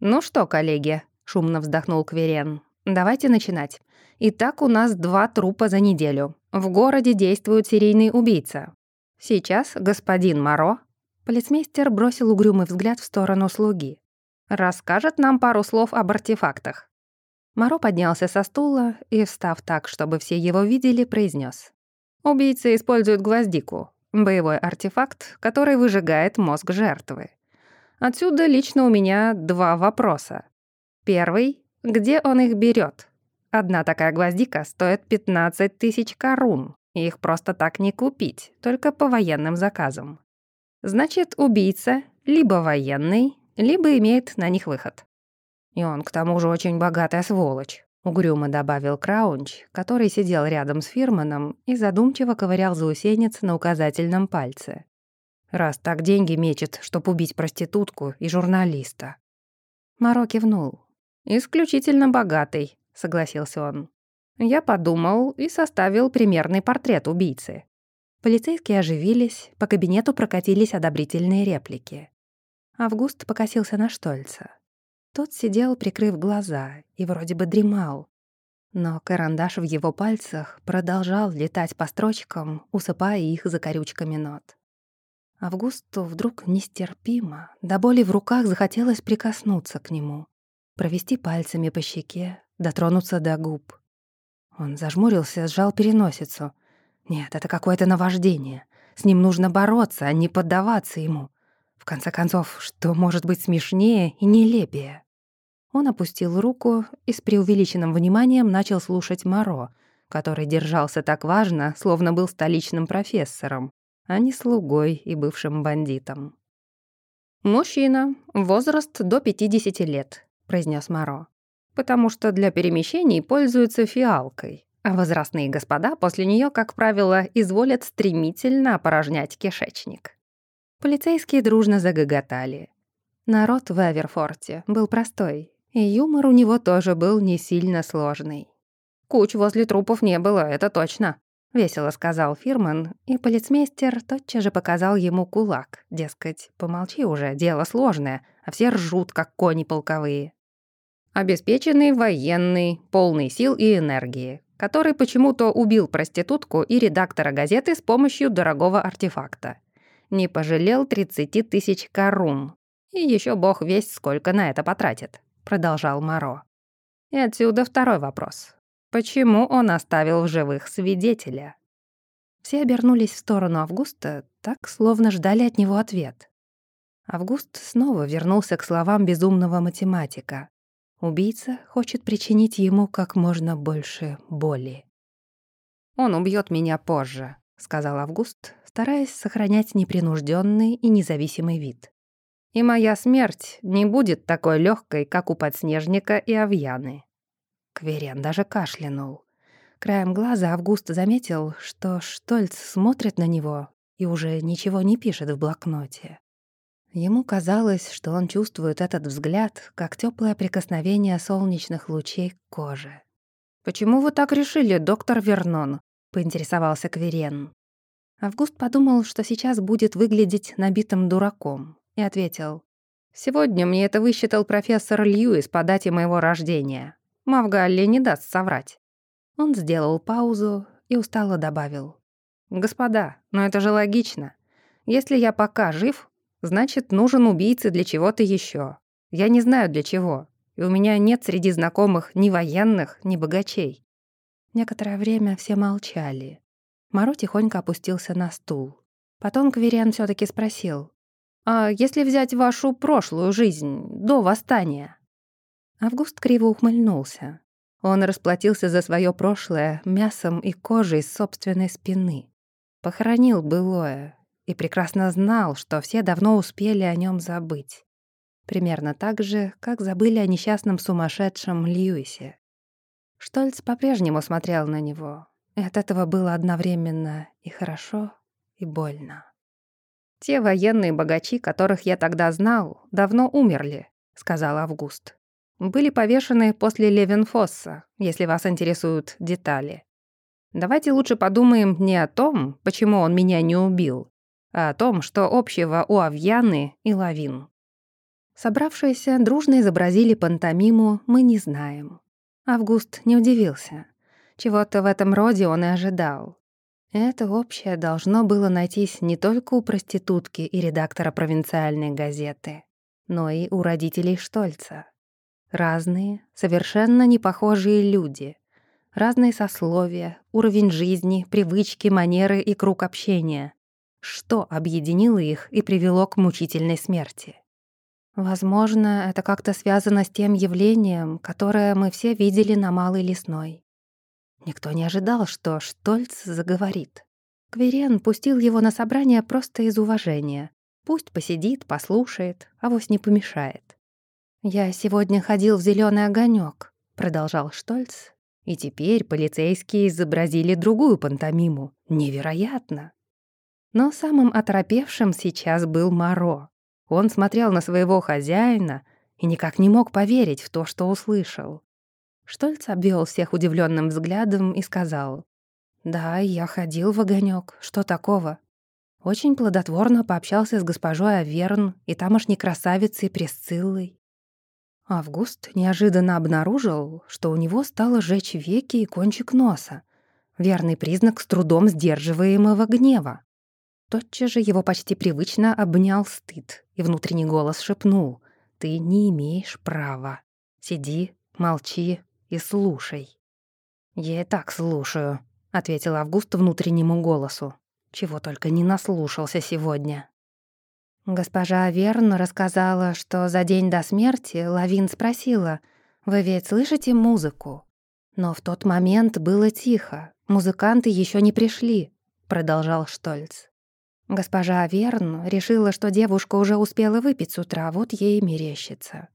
«Ну что, коллеги», — шумно вздохнул Кверен, Давайте начинать. Итак, у нас два трупа за неделю. В городе действует серийный убийца. Сейчас господин Моро, полицмейстер бросил угрюмый взгляд в сторону слуги, расскажет нам пару слов об артефактах. Моро поднялся со стула и, встав так, чтобы все его видели, произнес: Убийца использует гвоздику, боевой артефакт, который выжигает мозг жертвы. Отсюда лично у меня два вопроса. Первый где он их берет? Одна такая гвоздика стоит 15 тысяч корун. Их просто так не купить, только по военным заказам. Значит, убийца либо военный, либо имеет на них выход. И он, к тому же, очень богатая сволочь. Угрюмо добавил Краунч, который сидел рядом с Фирманом и задумчиво ковырял заусенец на указательном пальце. Раз так деньги мечет, чтоб убить проститутку и журналиста. Маро кивнул. «Исключительно богатый», — согласился он. Я подумал и составил примерный портрет убийцы. Полицейские оживились, по кабинету прокатились одобрительные реплики. Август покосился на Штольца. Тот сидел, прикрыв глаза, и вроде бы дремал. Но карандаш в его пальцах продолжал летать по строчкам, усыпая их закорючками нот. Августу вдруг нестерпимо, до боли в руках захотелось прикоснуться к нему провести пальцами по щеке, дотронуться до губ. Он зажмурился, сжал переносицу. Нет, это какое-то наваждение. С ним нужно бороться, а не поддаваться ему. В конце концов, что может быть смешнее и нелепее? Он опустил руку и с преувеличенным вниманием начал слушать Моро, который держался так важно, словно был столичным профессором, а не слугой и бывшим бандитом. Мужчина, возраст до 50 лет, — произнес Маро. «Потому что для перемещений пользуются фиалкой, а возрастные господа после нее, как правило, изволят стремительно опорожнять кишечник». Полицейские дружно загоготали. Народ в Эверфорте был простой, и юмор у него тоже был не сильно сложный. «Куч возле трупов не было, это точно», — весело сказал Фирман, и полицмейстер тотчас же показал ему кулак. Дескать, помолчи уже, дело сложное, а все ржут, как кони полковые. Обеспеченный военный, полный сил и энергии, который почему-то убил проститутку и редактора газеты с помощью дорогого артефакта. Не пожалел 30 тысяч корун. И еще бог весть сколько на это потратит, продолжал Маро. И отсюда второй вопрос. Почему он оставил в живых свидетеля? Все обернулись в сторону Августа, так, словно ждали от него ответ. Август снова вернулся к словам безумного математика. Убийца хочет причинить ему как можно больше боли. «Он убьет меня позже», — сказал Август, стараясь сохранять непринужденный и независимый вид. «И моя смерть не будет такой легкой, как у подснежника и Авьяны». Кверен даже кашлянул. Краем глаза Август заметил, что Штольц смотрит на него и уже ничего не пишет в блокноте. Ему казалось, что он чувствует этот взгляд, как теплое прикосновение солнечных лучей к коже. «Почему вы так решили, доктор Вернон?» — поинтересовался Кверен. Август подумал, что сейчас будет выглядеть набитым дураком, и ответил. «Сегодня мне это высчитал профессор Льюис по дате моего рождения. Мавгалли не даст соврать». Он сделал паузу и устало добавил. «Господа, но это же логично. Если я пока жив, значит, нужен убийца для чего-то еще. Я не знаю для чего, и у меня нет среди знакомых ни военных, ни богачей». Некоторое время все молчали. Маро тихонько опустился на стул. Потом Квериан все таки спросил. «А если взять вашу прошлую жизнь, до восстания?» Август криво ухмыльнулся. Он расплатился за свое прошлое мясом и кожей собственной спины. Похоронил былое и прекрасно знал, что все давно успели о нем забыть. Примерно так же, как забыли о несчастном сумасшедшем Льюисе. Штольц по-прежнему смотрел на него, и от этого было одновременно и хорошо, и больно. «Те военные богачи, которых я тогда знал, давно умерли», — сказал Август. «Были повешены после Левенфосса, если вас интересуют детали. Давайте лучше подумаем не о том, почему он меня не убил, а о том, что общего у Авьяны и Лавин». Собравшиеся дружно изобразили пантомиму «Мы не знаем». Август не удивился. Чего-то в этом роде он и ожидал. Это общее должно было найтись не только у проститутки и редактора провинциальной газеты, но и у родителей Штольца. Разные, совершенно непохожие люди, разные сословия, уровень жизни, привычки, манеры и круг общения. Что объединило их и привело к мучительной смерти? Возможно, это как-то связано с тем явлением, которое мы все видели на Малой Лесной. Никто не ожидал, что Штольц заговорит. Кверен пустил его на собрание просто из уважения. Пусть посидит, послушает, а вось не помешает. «Я сегодня ходил в зеленый огонек, продолжал Штольц. И теперь полицейские изобразили другую пантомиму. Невероятно! Но самым оторопевшим сейчас был Моро. Он смотрел на своего хозяина и никак не мог поверить в то, что услышал. Штольц обвел всех удивленным взглядом и сказал. «Да, я ходил в огонек. Что такого?» Очень плодотворно пообщался с госпожой Аверн и тамошней красавицей Пресциллой. Август неожиданно обнаружил, что у него стало жечь веки и кончик носа. Верный признак с трудом сдерживаемого гнева. Тотчас же его почти привычно обнял стыд, и внутренний голос шепнул «Ты не имеешь права. Сиди, молчи, и слушай». «Я и так слушаю», — ответил Август внутреннему голосу. «Чего только не наслушался сегодня». Госпожа Верн рассказала, что за день до смерти Лавин спросила, «Вы ведь слышите музыку?» Но в тот момент было тихо, музыканты еще не пришли, продолжал Штольц. Госпожа Верн решила, что девушка уже успела выпить с утра, вот ей мерещится.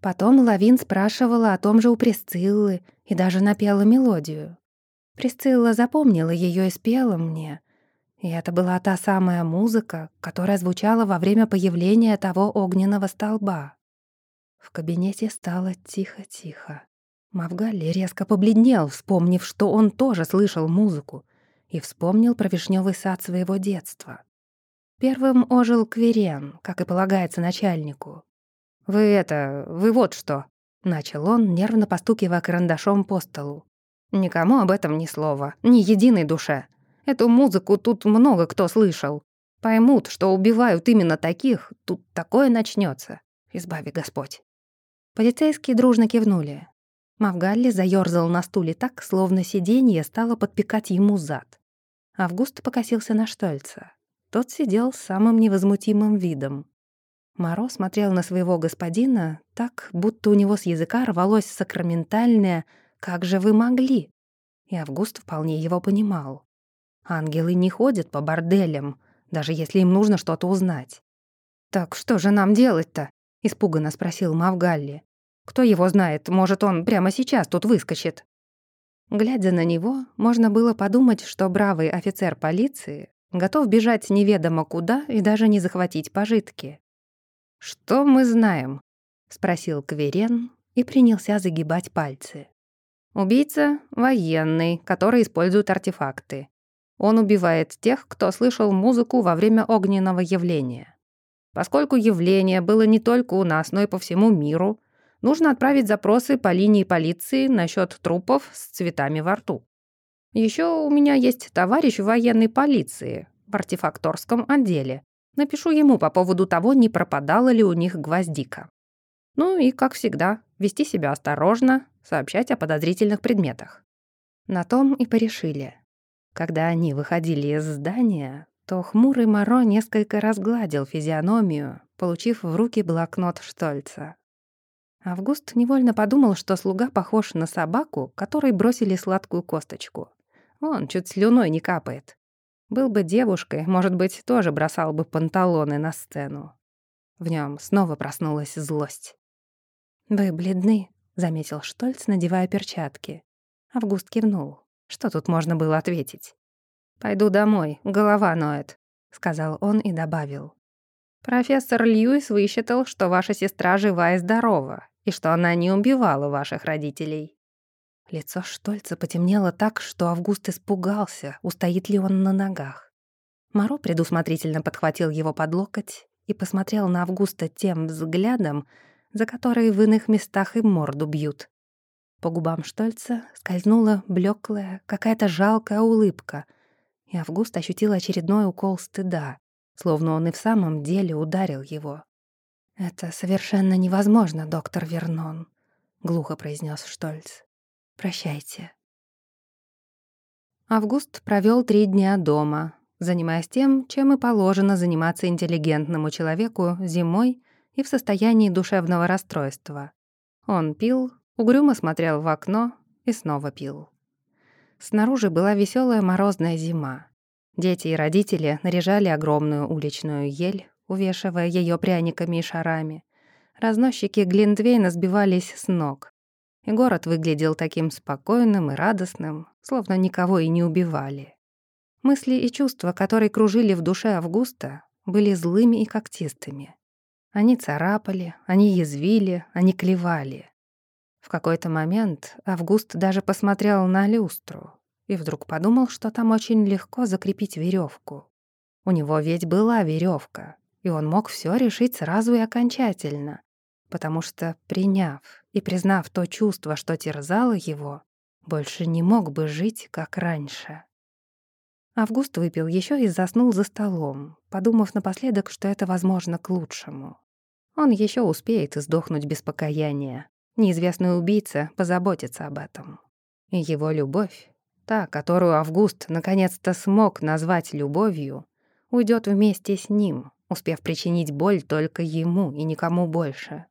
Потом Лавин спрашивала о том же у Присциллы и даже напела мелодию. Присцилла запомнила ее и спела мне. И это была та самая музыка, которая звучала во время появления того огненного столба. В кабинете стало тихо-тихо. Мавгали резко побледнел, вспомнив, что он тоже слышал музыку, и вспомнил про вишневый сад своего детства. Первым ожил Кверен, как и полагается начальнику. «Вы это... вы вот что!» — начал он, нервно постукивая карандашом по столу. «Никому об этом ни слова, ни единой душе. Эту музыку тут много кто слышал. Поймут, что убивают именно таких, тут такое начнется. Избави Господь». Полицейские дружно кивнули. Мавгалли заёрзал на стуле так, словно сиденье стало подпекать ему зад. Август покосился на Штольца. Тот сидел с самым невозмутимым видом. Моро смотрел на своего господина так, будто у него с языка рвалось сакраментальное «Как же вы могли?» И Август вполне его понимал. Ангелы не ходят по борделям, даже если им нужно что-то узнать. «Так что же нам делать-то?» — испуганно спросил Мавгалли. «Кто его знает, может, он прямо сейчас тут выскочит?» Глядя на него, можно было подумать, что бравый офицер полиции готов бежать неведомо куда и даже не захватить пожитки. «Что мы знаем?» — спросил Кверен и принялся загибать пальцы. «Убийца — военный, который использует артефакты. Он убивает тех, кто слышал музыку во время огненного явления. Поскольку явление было не только у нас, но и по всему миру, нужно отправить запросы по линии полиции насчет трупов с цветами во рту. Еще у меня есть товарищ в военной полиции в артефакторском отделе. Напишу ему по поводу того, не пропадала ли у них гвоздика. Ну и, как всегда, вести себя осторожно, сообщать о подозрительных предметах. На том и порешили. Когда они выходили из здания, то хмурый Моро несколько разгладил физиономию, получив в руки блокнот Штольца. Август невольно подумал, что слуга похож на собаку, которой бросили сладкую косточку. Он чуть слюной не капает. Был бы девушкой, может быть, тоже бросал бы панталоны на сцену. В нем снова проснулась злость. «Вы бледны», — заметил Штольц, надевая перчатки. Август кивнул. Что тут можно было ответить? «Пойду домой, голова ноет», — сказал он и добавил. «Профессор Льюис высчитал, что ваша сестра жива и здорова, и что она не убивала ваших родителей». Лицо Штольца потемнело так, что Август испугался, устоит ли он на ногах. Моро предусмотрительно подхватил его под локоть и посмотрел на Августа тем взглядом, за который в иных местах и морду бьют. По губам Штольца скользнула блеклая, какая-то жалкая улыбка, и Август ощутил очередной укол стыда, словно он и в самом деле ударил его. «Это совершенно невозможно, доктор Вернон», — глухо произнес Штольц. «Прощайте». Август провел три дня дома, занимаясь тем, чем и положено заниматься интеллигентному человеку зимой и в состоянии душевного расстройства. Он пил, Угрюмо смотрел в окно и снова пил. Снаружи была веселая морозная зима. Дети и родители наряжали огромную уличную ель, увешивая ее пряниками и шарами. Разносчики Глинтвейна сбивались с ног. И город выглядел таким спокойным и радостным, словно никого и не убивали. Мысли и чувства, которые кружили в душе Августа, были злыми и когтистыми. Они царапали, они язвили, они клевали. В какой-то момент Август даже посмотрел на люстру и вдруг подумал, что там очень легко закрепить веревку. У него ведь была веревка, и он мог все решить сразу и окончательно, потому что, приняв и признав то чувство, что терзало его, больше не мог бы жить, как раньше. Август выпил еще и заснул за столом, подумав напоследок, что это, возможно, к лучшему. Он еще успеет издохнуть без покаяния, Неизвестный убийца позаботится об этом. И его любовь, та, которую Август наконец-то смог назвать любовью, уйдет вместе с ним, успев причинить боль только ему и никому больше.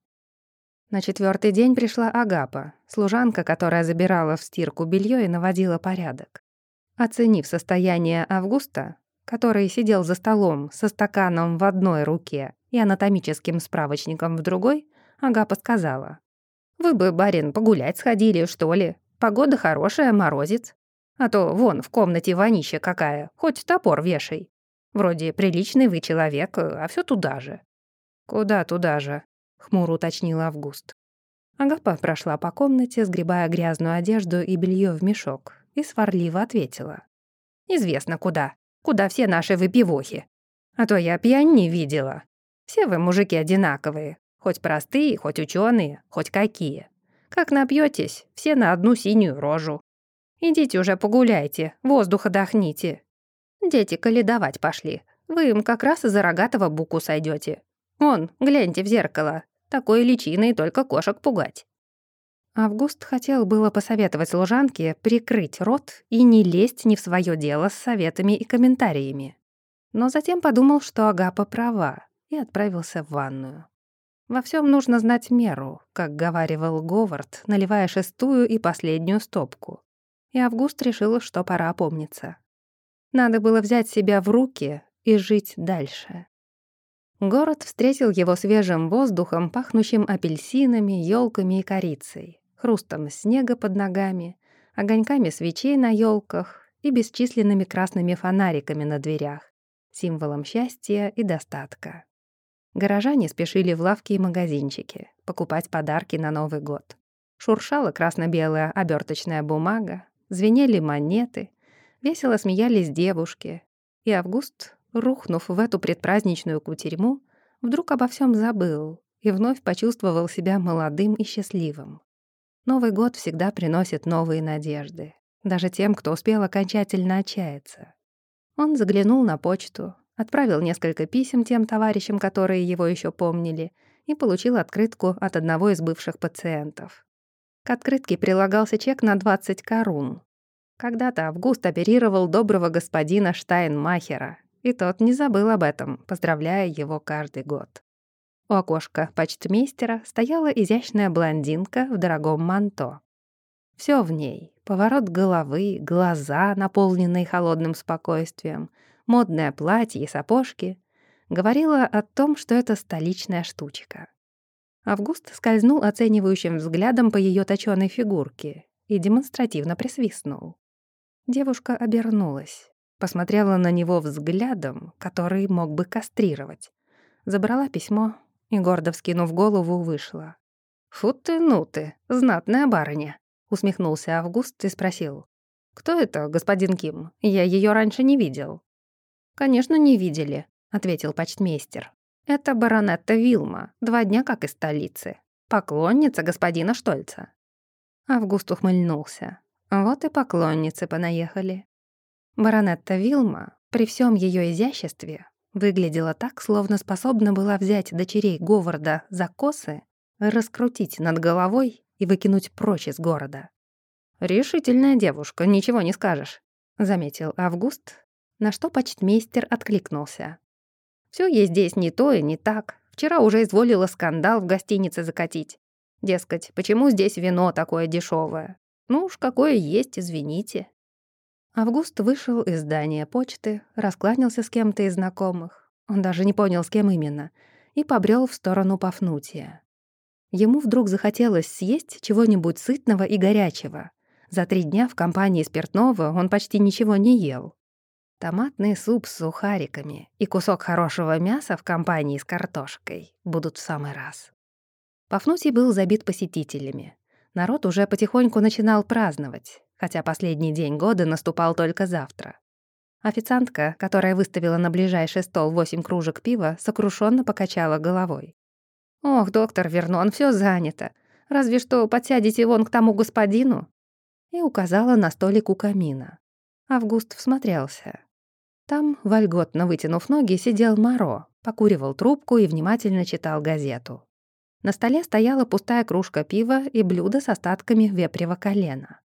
На четвертый день пришла Агапа, служанка, которая забирала в стирку белье и наводила порядок. Оценив состояние Августа, который сидел за столом со стаканом в одной руке и анатомическим справочником в другой, Агапа сказала, вы бы, барин, погулять сходили, что ли? Погода хорошая, морозец. А то вон в комнате вонища какая, хоть топор вешай. Вроде приличный вы человек, а все туда же». «Куда туда же?» — хмуро уточнил Август. Агапа прошла по комнате, сгребая грязную одежду и белье в мешок, и сварливо ответила. «Известно куда. Куда все наши выпивохи. А то я пьянь не видела. Все вы, мужики, одинаковые. Хоть простые, хоть ученые, хоть какие. Как напьетесь, все на одну синюю рожу. Идите уже погуляйте, воздух отдохните. Дети каледовать пошли. Вы им как раз из-за рогатого буку сойдете. Вон, гляньте в зеркало. Такой личиной только кошек пугать. Август хотел было посоветовать служанке прикрыть рот и не лезть не в свое дело с советами и комментариями. Но затем подумал, что Агапа права, и отправился в ванную. Во всем нужно знать меру, как говаривал Говард, наливая шестую и последнюю стопку. И Август решил, что пора опомниться. Надо было взять себя в руки и жить дальше. Город встретил его свежим воздухом, пахнущим апельсинами, елками и корицей, хрустом снега под ногами, огоньками свечей на елках и бесчисленными красными фонариками на дверях, символом счастья и достатка. Горожане спешили в лавки и магазинчики покупать подарки на Новый год. Шуршала красно-белая оберточная бумага, звенели монеты, весело смеялись девушки. И Август, рухнув в эту предпраздничную кутерьму, вдруг обо всем забыл и вновь почувствовал себя молодым и счастливым. Новый год всегда приносит новые надежды, даже тем, кто успел окончательно отчаяться. Он заглянул на почту, отправил несколько писем тем товарищам, которые его еще помнили, и получил открытку от одного из бывших пациентов. К открытке прилагался чек на 20 корун. Когда-то Август оперировал доброго господина Штайнмахера, и тот не забыл об этом, поздравляя его каждый год. У окошка почтмейстера стояла изящная блондинка в дорогом манто. Все в ней — поворот головы, глаза, наполненные холодным спокойствием — модное платье и сапожки, говорила о том, что это столичная штучка. Август скользнул оценивающим взглядом по ее точёной фигурке и демонстративно присвистнул. Девушка обернулась, посмотрела на него взглядом, который мог бы кастрировать, забрала письмо и, гордо вскинув голову, вышла. «Фу ты, ну ты, знатная барыня», — усмехнулся Август и спросил. «Кто это, господин Ким? Я ее раньше не видел». «Конечно, не видели», — ответил почтмейстер. «Это баронетта Вилма, два дня как из столицы. Поклонница господина Штольца». Август ухмыльнулся. Вот и поклонницы понаехали. Баронетта Вилма, при всем ее изяществе, выглядела так, словно способна была взять дочерей Говарда за косы, раскрутить над головой и выкинуть прочь из города. «Решительная девушка, ничего не скажешь», — заметил Август, на что почтмейстер откликнулся. «Всё ей здесь не то и не так. Вчера уже изволила скандал в гостинице закатить. Дескать, почему здесь вино такое дешевое? Ну уж какое есть, извините». Август вышел из здания почты, раскланялся с кем-то из знакомых. Он даже не понял, с кем именно, и побрел в сторону Пафнутия. Ему вдруг захотелось съесть чего-нибудь сытного и горячего. За три дня в компании спиртного он почти ничего не ел. Томатный суп с сухариками и кусок хорошего мяса в компании с картошкой будут в самый раз. Пафнутий был забит посетителями. Народ уже потихоньку начинал праздновать, хотя последний день года наступал только завтра. Официантка, которая выставила на ближайший стол восемь кружек пива, сокрушенно покачала головой. «Ох, доктор Вернон, все занято. Разве что подсядете вон к тому господину?» И указала на столик у камина. Август всмотрелся. Там, вольготно вытянув ноги, сидел Маро, покуривал трубку и внимательно читал газету. На столе стояла пустая кружка пива и блюдо с остатками вепрева колена.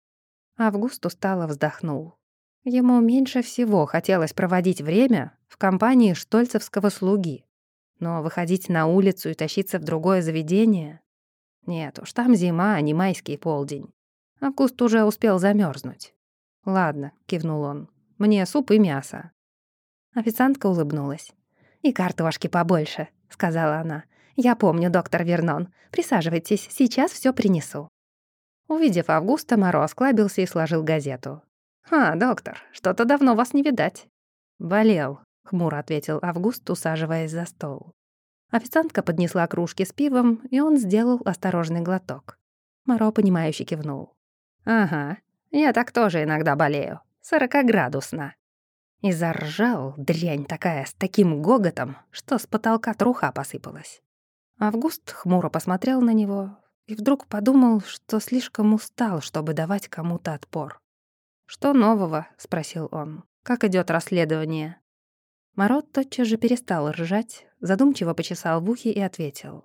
Август устало вздохнул. Ему меньше всего хотелось проводить время в компании штольцевского слуги. Но выходить на улицу и тащиться в другое заведение... Нет уж, там зима, а не майский полдень. Август уже успел замерзнуть. «Ладно», — кивнул он, — «мне суп и мясо. Официантка улыбнулась. «И картошки побольше», — сказала она. «Я помню, доктор Вернон. Присаживайтесь, сейчас все принесу». Увидев Августа, Моро осклабился и сложил газету. «А, доктор, что-то давно вас не видать». «Болел», — хмуро ответил Август, усаживаясь за стол. Официантка поднесла кружки с пивом, и он сделал осторожный глоток. Моро, понимающе кивнул. «Ага, я так тоже иногда болею. Сорокоградусно». И заржал, дрянь такая, с таким гоготом, что с потолка труха посыпалась. Август хмуро посмотрел на него и вдруг подумал, что слишком устал, чтобы давать кому-то отпор. «Что нового?» — спросил он. «Как идет расследование?» Мород тотчас же перестал ржать, задумчиво почесал в ухе и ответил.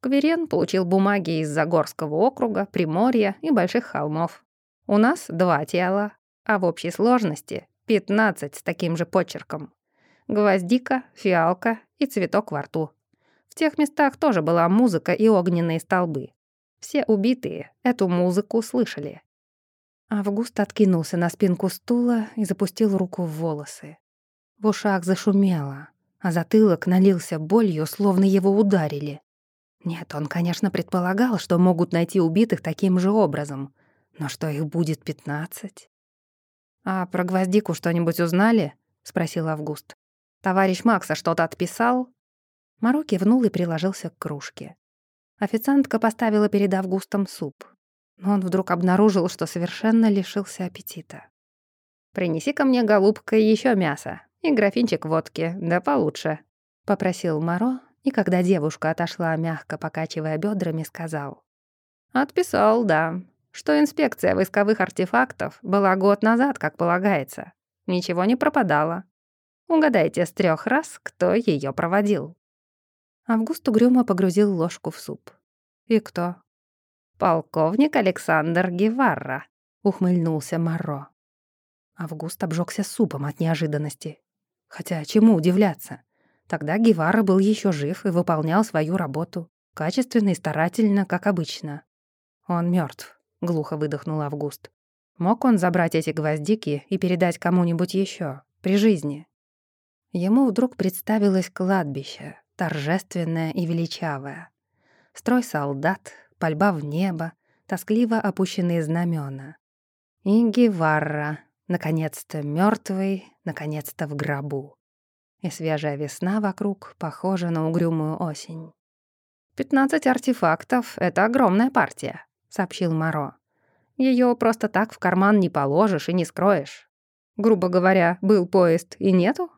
Кверен получил бумаги из Загорского округа, Приморья и Больших холмов. У нас два тела, а в общей сложности Пятнадцать с таким же почерком. Гвоздика, фиалка и цветок во рту. Тех местах тоже была музыка и огненные столбы. Все убитые эту музыку слышали. Август откинулся на спинку стула и запустил руку в волосы. В ушах зашумело, а затылок налился болью, словно его ударили. Нет, он, конечно, предполагал, что могут найти убитых таким же образом, но что их будет пятнадцать? «А про гвоздику что-нибудь узнали?» — спросил Август. «Товарищ Макса что-то отписал?» Маро кивнул и приложился к кружке. Официантка поставила перед Августом суп. Но он вдруг обнаружил, что совершенно лишился аппетита. «Принеси ко мне, голубка, еще мясо и графинчик водки, да получше», — попросил Маро, и когда девушка отошла, мягко покачивая бедрами, сказал. «Отписал, да, что инспекция войсковых артефактов была год назад, как полагается. Ничего не пропадало. Угадайте с трех раз, кто ее проводил». Август угрюмо погрузил ложку в суп. «И кто?» «Полковник Александр Геварра», — ухмыльнулся Маро. Август обжегся супом от неожиданности. Хотя чему удивляться? Тогда Гевара был еще жив и выполнял свою работу. Качественно и старательно, как обычно. «Он мертв, глухо выдохнул Август. «Мог он забрать эти гвоздики и передать кому-нибудь еще при жизни?» Ему вдруг представилось кладбище, торжественное и величавое. Строй солдат, пальба в небо, тоскливо опущенные знамена. И Геварра, Наконец-то мертвый, наконец-то в гробу. И свежая весна вокруг похожа на угрюмую осень. «Пятнадцать артефактов — это огромная партия», — сообщил Моро. Ее просто так в карман не положишь и не скроешь. Грубо говоря, был поезд и нету?»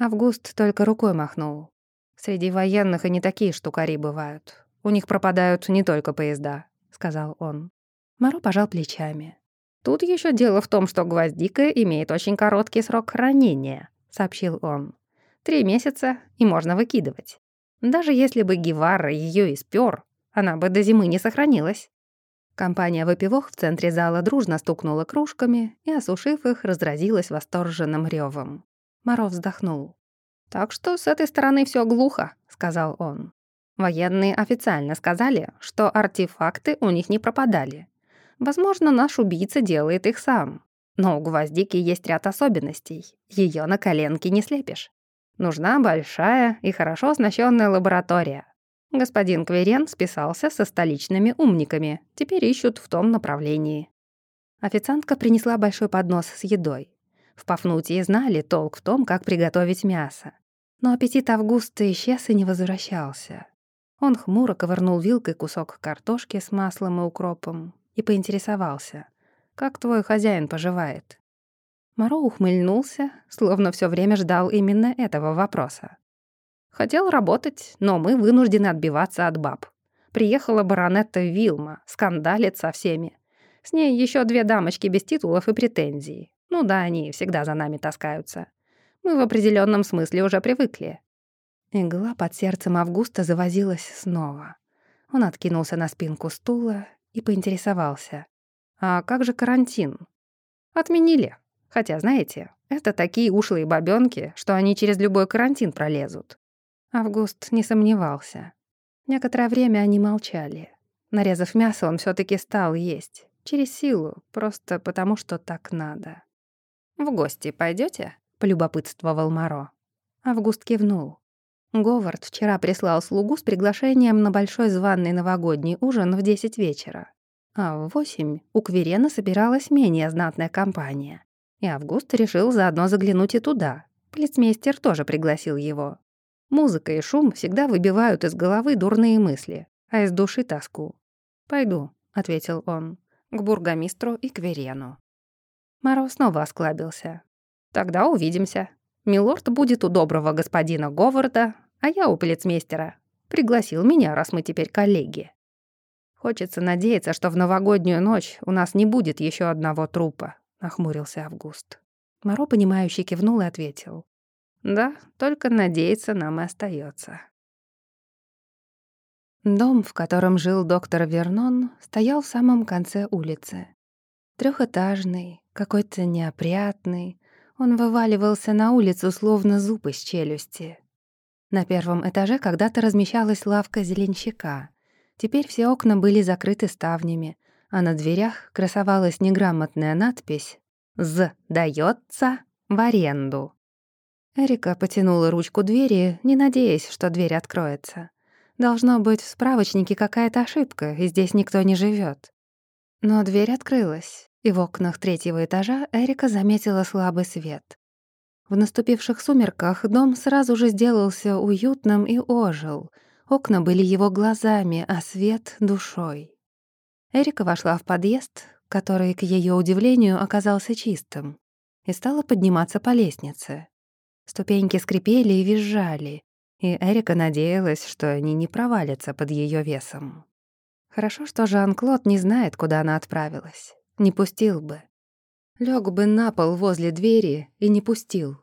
Август только рукой махнул. «Среди военных и не такие штукари бывают. У них пропадают не только поезда», — сказал он. Моро пожал плечами. «Тут еще дело в том, что гвоздика имеет очень короткий срок хранения», — сообщил он. «Три месяца, и можно выкидывать. Даже если бы Гевара ее испёр, она бы до зимы не сохранилась». Компания выпивох в центре зала дружно стукнула кружками и, осушив их, разразилась восторженным ревом. Маров вздохнул. «Так что с этой стороны все глухо», — сказал он. «Военные официально сказали, что артефакты у них не пропадали. Возможно, наш убийца делает их сам. Но у гвоздики есть ряд особенностей. Ее на коленке не слепишь. Нужна большая и хорошо оснащенная лаборатория. Господин Кверен списался со столичными умниками. Теперь ищут в том направлении. Официантка принесла большой поднос с едой. В Пафнутии знали толк в том, как приготовить мясо. Но аппетит Августа исчез и не возвращался. Он хмуро ковырнул вилкой кусок картошки с маслом и укропом и поинтересовался, «Как твой хозяин поживает?» Моро ухмыльнулся, словно все время ждал именно этого вопроса. «Хотел работать, но мы вынуждены отбиваться от баб. Приехала баронетта Вилма, скандалит со всеми. С ней еще две дамочки без титулов и претензий. Ну да, они всегда за нами таскаются. Мы в определенном смысле уже привыкли». Игла под сердцем Августа завозилась снова. Он откинулся на спинку стула и поинтересовался. «А как же карантин?» «Отменили. Хотя, знаете, это такие ушлые бабёнки, что они через любой карантин пролезут». Август не сомневался. Некоторое время они молчали. Нарезав мясо, он все таки стал есть. Через силу, просто потому что так надо. «В гости пойдете? полюбопытствовал Моро. Август кивнул. Говард вчера прислал слугу с приглашением на большой званный новогодний ужин в 10 вечера. А в 8 у Кверена собиралась менее знатная компания. И Август решил заодно заглянуть и туда. Полицмейстер тоже пригласил его. Музыка и шум всегда выбивают из головы дурные мысли, а из души тоску. «Пойду», — ответил он, — «к бургомистру и Кверену». Маро снова осклабился. «Тогда увидимся. Милорд будет у доброго господина Говарда, а я у полицмейстера. Пригласил меня, раз мы теперь коллеги. Хочется надеяться, что в новогоднюю ночь у нас не будет еще одного трупа, нахмурился Август. Моро, понимающе кивнул и ответил. Да, только надеяться нам и остается. Дом, в котором жил доктор Вернон, стоял в самом конце улицы. Трехэтажный, какой-то неопрятный. Он вываливался на улицу, словно зуб из челюсти. На первом этаже когда-то размещалась лавка зеленщика. Теперь все окна были закрыты ставнями, а на дверях красовалась неграмотная надпись «Сдается в аренду». Эрика потянула ручку двери, не надеясь, что дверь откроется. Должно быть, в справочнике какая-то ошибка, и здесь никто не живет. Но дверь открылась, и в окнах третьего этажа Эрика заметила слабый свет. В наступивших сумерках дом сразу же сделался уютным и ожил. Окна были его глазами, а свет — душой. Эрика вошла в подъезд, который, к ее удивлению, оказался чистым, и стала подниматься по лестнице. Ступеньки скрипели и визжали, и Эрика надеялась, что они не провалятся под ее весом. Хорошо, что Жан-Клод не знает, куда она отправилась. Не пустил бы. Лёг бы на пол возле двери и не пустил.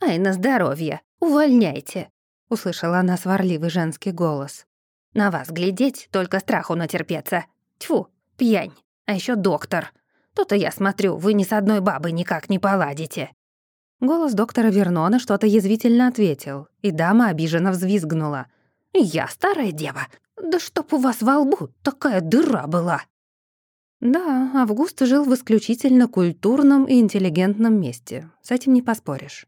«Ай, на здоровье! Увольняйте!» — услышала она сварливый женский голос. «На вас глядеть, только страху натерпеться. Тьфу, пьянь, а еще доктор. То-то я смотрю, вы ни с одной бабой никак не поладите». Голос доктора Вернона что-то язвительно ответил, и дама обиженно взвизгнула. «Я старая дева. Да чтоб у вас во лбу такая дыра была!» Да, Август жил в исключительно культурном и интеллигентном месте. С этим не поспоришь.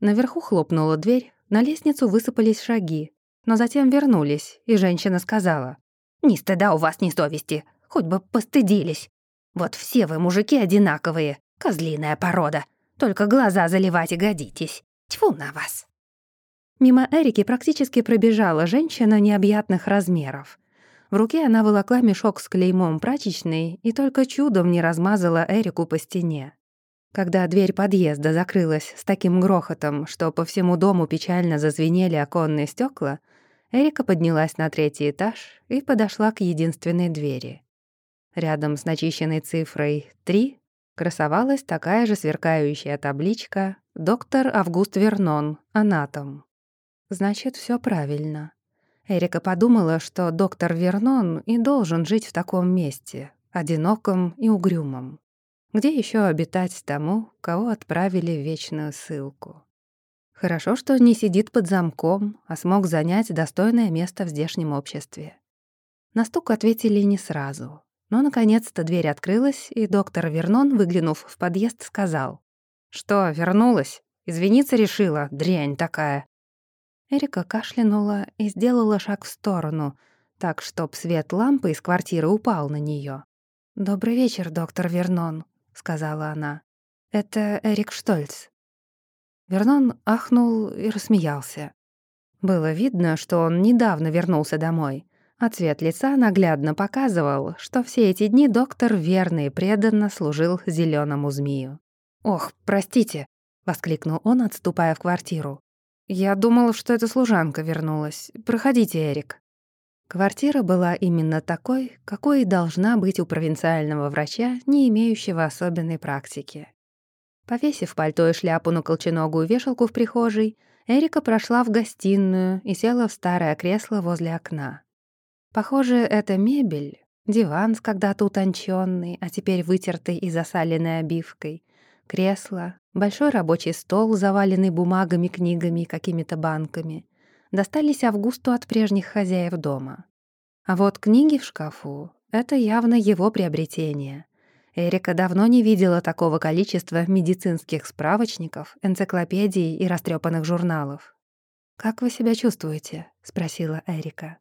Наверху хлопнула дверь, на лестницу высыпались шаги, но затем вернулись, и женщина сказала. «Ни стыда у вас, ни совести, хоть бы постыдились. Вот все вы, мужики, одинаковые, козлиная порода, только глаза заливать и годитесь. Тьфу на вас!» Мимо Эрики практически пробежала женщина необъятных размеров. В руке она волокла мешок с клеймом прачечной и только чудом не размазала Эрику по стене. Когда дверь подъезда закрылась с таким грохотом, что по всему дому печально зазвенели оконные стекла, Эрика поднялась на третий этаж и подошла к единственной двери. Рядом с начищенной цифрой 3 красовалась такая же сверкающая табличка «Доктор Август Вернон, анатом». Значит, все правильно. Эрика подумала, что доктор Вернон и должен жить в таком месте, одиноком и угрюмом. Где еще обитать тому, кого отправили в вечную ссылку? Хорошо, что не сидит под замком, а смог занять достойное место в здешнем обществе. На стук ответили не сразу. Но, наконец-то, дверь открылась, и доктор Вернон, выглянув в подъезд, сказал. «Что, вернулась? Извиниться решила, дрянь такая». Эрика кашлянула и сделала шаг в сторону, так, чтоб свет лампы из квартиры упал на нее. «Добрый вечер, доктор Вернон», — сказала она. «Это Эрик Штольц». Вернон ахнул и рассмеялся. Было видно, что он недавно вернулся домой, а цвет лица наглядно показывал, что все эти дни доктор верно и преданно служил зеленому змею. «Ох, простите!» — воскликнул он, отступая в квартиру. «Я думал, что эта служанка вернулась. Проходите, Эрик». Квартира была именно такой, какой и должна быть у провинциального врача, не имеющего особенной практики. Повесив пальто и шляпу на колченогую вешалку в прихожей, Эрика прошла в гостиную и села в старое кресло возле окна. Похоже, это мебель, диван с когда-то утонченный, а теперь вытертый и засаленной обивкой, кресло, большой рабочий стол, заваленный бумагами, книгами и какими-то банками, достались Августу от прежних хозяев дома. А вот книги в шкафу — это явно его приобретение. Эрика давно не видела такого количества медицинских справочников, энциклопедий и растрепанных журналов. «Как вы себя чувствуете?» — спросила Эрика.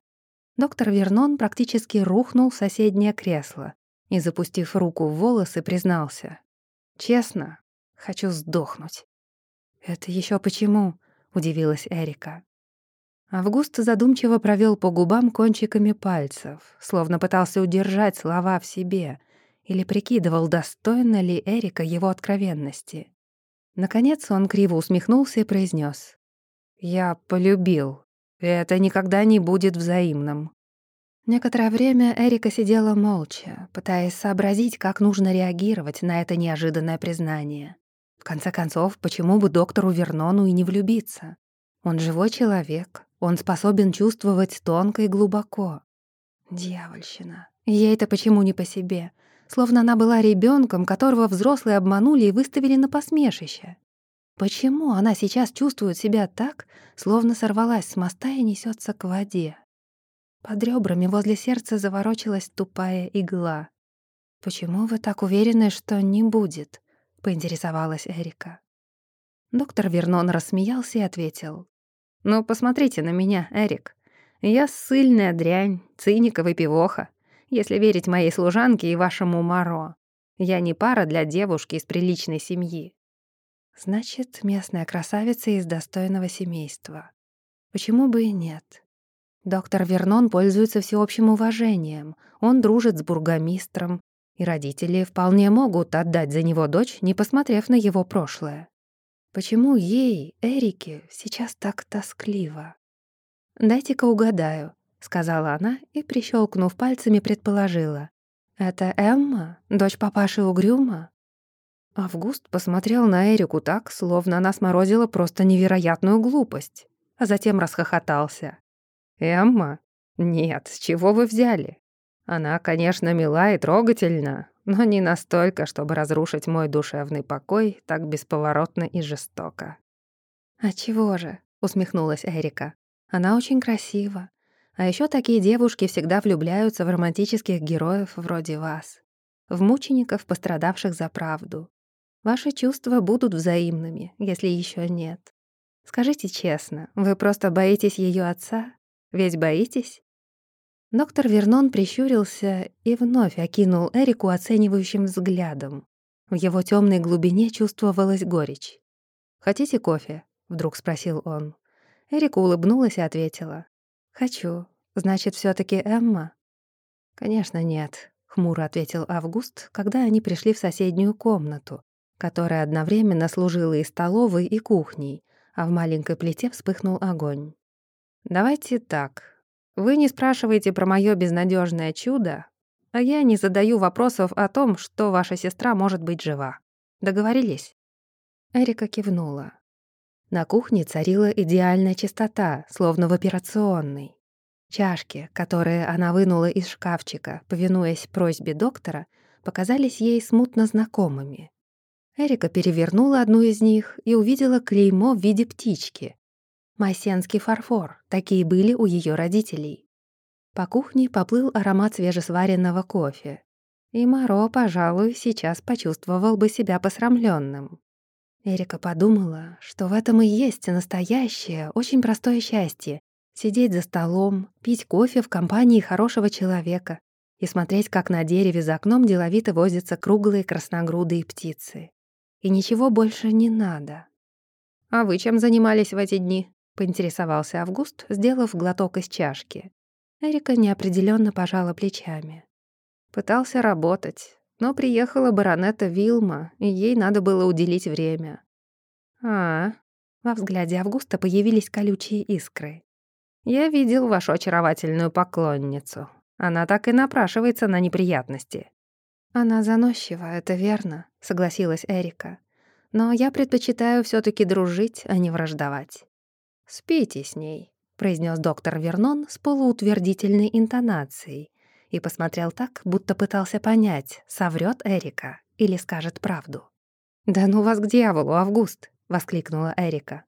Доктор Вернон практически рухнул в соседнее кресло и, запустив руку в волосы, признался. «Честно, хочу сдохнуть». «Это еще почему?» — удивилась Эрика. Август задумчиво провел по губам кончиками пальцев, словно пытался удержать слова в себе или прикидывал, достойна ли Эрика его откровенности. Наконец он криво усмехнулся и произнес: «Я полюбил. Это никогда не будет взаимным. Некоторое время Эрика сидела молча, пытаясь сообразить, как нужно реагировать на это неожиданное признание. В конце концов, почему бы доктору Вернону и не влюбиться? Он живой человек, он способен чувствовать тонко и глубоко. Дьявольщина. Ей-то почему не по себе? Словно она была ребенком, которого взрослые обманули и выставили на посмешище. Почему она сейчас чувствует себя так, словно сорвалась с моста и несется к воде? Под ребрами возле сердца заворочилась тупая игла. «Почему вы так уверены, что не будет?» — поинтересовалась Эрика. Доктор Вернон рассмеялся и ответил. «Ну, посмотрите на меня, Эрик. Я ссыльная дрянь, циников и пивоха, если верить моей служанке и вашему Маро. Я не пара для девушки из приличной семьи. Значит, местная красавица из достойного семейства. Почему бы и нет? Доктор Вернон пользуется всеобщим уважением. Он дружит с бургомистром, и родители вполне могут отдать за него дочь, не посмотрев на его прошлое. Почему ей, Эрике, сейчас так тоскливо? «Дайте-ка угадаю», — сказала она и, прищелкнув пальцами, предположила. «Это Эмма, дочь папаши Угрюма?» Август посмотрел на Эрику так, словно она сморозила просто невероятную глупость, а затем расхохотался. «Эмма? Нет, с чего вы взяли? Она, конечно, мила и трогательна, но не настолько, чтобы разрушить мой душевный покой так бесповоротно и жестоко». «А чего же?» — усмехнулась Эрика. «Она очень красива. А еще такие девушки всегда влюбляются в романтических героев вроде вас, в мучеников, пострадавших за правду. Ваши чувства будут взаимными, если еще нет. Скажите честно, вы просто боитесь ее отца? Ведь боитесь?» Доктор Вернон прищурился и вновь окинул Эрику оценивающим взглядом. В его темной глубине чувствовалась горечь. «Хотите кофе?» — вдруг спросил он. Эрика улыбнулась и ответила. «Хочу. Значит, все таки Эмма?» «Конечно, нет», — хмуро ответил Август, когда они пришли в соседнюю комнату, которая одновременно служила и столовой, и кухней, а в маленькой плите вспыхнул огонь. «Давайте так. Вы не спрашиваете про моё безнадёжное чудо, а я не задаю вопросов о том, что ваша сестра может быть жива. Договорились?» Эрика кивнула. На кухне царила идеальная чистота, словно в операционной. Чашки, которые она вынула из шкафчика, повинуясь просьбе доктора, показались ей смутно знакомыми. Эрика перевернула одну из них и увидела клеймо в виде птички. Майсенский фарфор, такие были у ее родителей. По кухне поплыл аромат свежесваренного кофе. И Моро, пожалуй, сейчас почувствовал бы себя посрамленным. Эрика подумала, что в этом и есть настоящее, очень простое счастье — сидеть за столом, пить кофе в компании хорошего человека и смотреть, как на дереве за окном деловито возятся круглые красногрудые птицы и ничего больше не надо. «А вы чем занимались в эти дни?» — поинтересовался Август, сделав глоток из чашки. Эрика неопределенно пожала плечами. Пытался работать, но приехала баронета Вилма, и ей надо было уделить время. «А, во взгляде Августа появились колючие искры. «Я видел вашу очаровательную поклонницу. Она так и напрашивается на неприятности. «Она заносчива, это верно», — согласилась Эрика. «Но я предпочитаю все таки дружить, а не враждовать». «Спите с ней», — произнес доктор Вернон с полуутвердительной интонацией и посмотрел так, будто пытался понять, соврет Эрика или скажет правду. «Да ну вас к дьяволу, Август!» — воскликнула Эрика.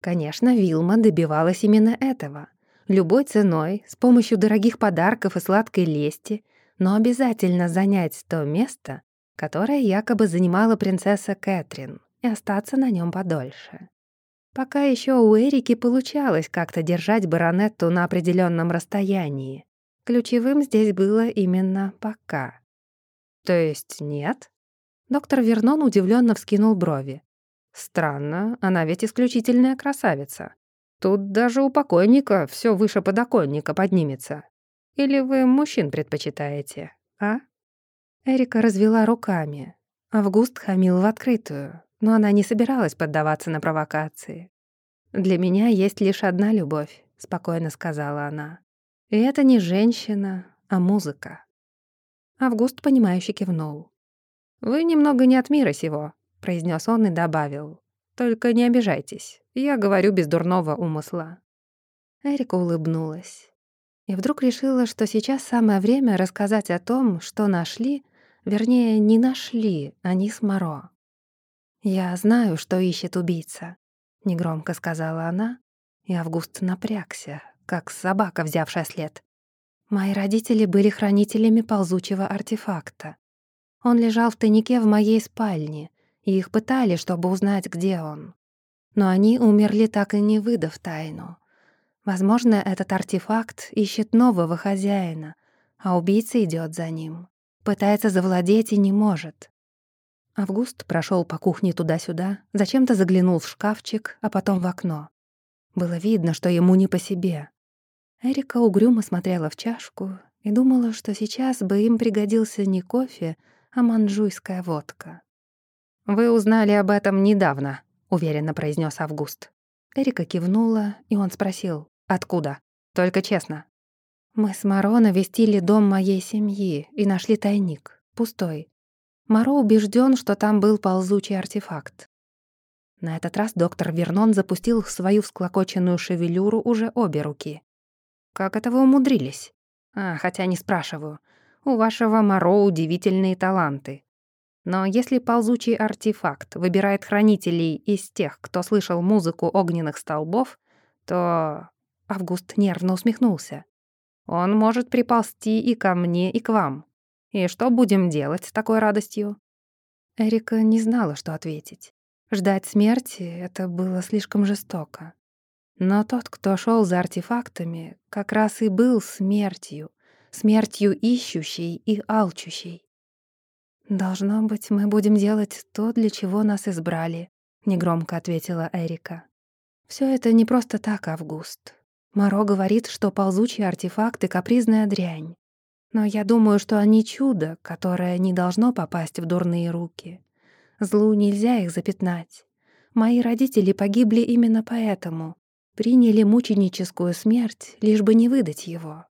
Конечно, Вилма добивалась именно этого. Любой ценой, с помощью дорогих подарков и сладкой лести — но обязательно занять то место, которое якобы занимала принцесса Кэтрин, и остаться на нем подольше. Пока еще у Эрики получалось как-то держать баронетту на определенном расстоянии. Ключевым здесь было именно «пока». «То есть нет?» Доктор Вернон удивленно вскинул брови. «Странно, она ведь исключительная красавица. Тут даже у покойника все выше подоконника поднимется. Или вы мужчин предпочитаете, а?» Эрика развела руками. Август хамил в открытую, но она не собиралась поддаваться на провокации. «Для меня есть лишь одна любовь», — спокойно сказала она. «И это не женщина, а музыка». Август, понимающе кивнул. «Вы немного не от мира сего», — произнес он и добавил. «Только не обижайтесь, я говорю без дурного умысла». Эрика улыбнулась и вдруг решила, что сейчас самое время рассказать о том, что нашли, вернее, не нашли они с Моро. «Я знаю, что ищет убийца», — негромко сказала она, и Август напрягся, как собака, взявшая след. «Мои родители были хранителями ползучего артефакта. Он лежал в тайнике в моей спальне, и их пытали, чтобы узнать, где он. Но они умерли, так и не выдав тайну. Возможно, этот артефакт ищет нового хозяина, а убийца идет за ним. Пытается завладеть и не может. Август прошел по кухне туда-сюда, зачем-то заглянул в шкафчик, а потом в окно. Было видно, что ему не по себе. Эрика угрюмо смотрела в чашку и думала, что сейчас бы им пригодился не кофе, а манжуйская водка. «Вы узнали об этом недавно», — уверенно произнес Август. Эрика кивнула, и он спросил, «Откуда? Только честно». «Мы с Маро навестили дом моей семьи и нашли тайник, пустой. Маро убежден, что там был ползучий артефакт. На этот раз доктор Вернон запустил в свою всклокоченную шевелюру уже обе руки. «Как это вы умудрились? А, хотя не спрашиваю. У вашего Маро удивительные таланты. Но если ползучий артефакт выбирает хранителей из тех, кто слышал музыку огненных столбов, то...» Август нервно усмехнулся. «Он может приползти и ко мне, и к вам. И что будем делать с такой радостью?» Эрика не знала, что ответить. Ждать смерти — это было слишком жестоко. Но тот, кто шел за артефактами, как раз и был смертью, смертью ищущей и алчущей. «Должно быть, мы будем делать то, для чего нас избрали», — негромко ответила Эрика. Все это не просто так, Август. Моро говорит, что ползучие артефакты — капризная дрянь. Но я думаю, что они чудо, которое не должно попасть в дурные руки. Злу нельзя их запятнать. Мои родители погибли именно поэтому. Приняли мученическую смерть, лишь бы не выдать его.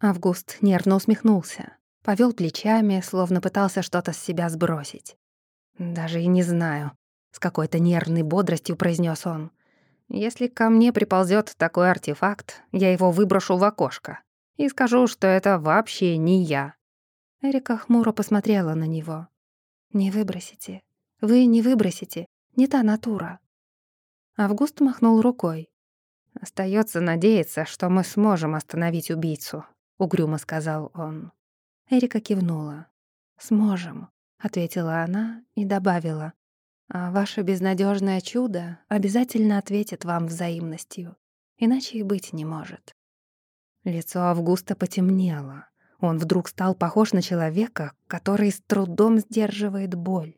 Август нервно усмехнулся, повел плечами, словно пытался что-то с себя сбросить. «Даже и не знаю», — с какой-то нервной бодростью произнес он. «Если ко мне приползет такой артефакт, я его выброшу в окошко и скажу, что это вообще не я». Эрика хмуро посмотрела на него. «Не выбросите. Вы не выбросите. Не та натура». Август махнул рукой. Остается надеяться, что мы сможем остановить убийцу», — угрюмо сказал он. Эрика кивнула. «Сможем», — ответила она и добавила. «А ваше безнадежное чудо обязательно ответит вам взаимностью, иначе и быть не может». Лицо Августа потемнело. Он вдруг стал похож на человека, который с трудом сдерживает боль.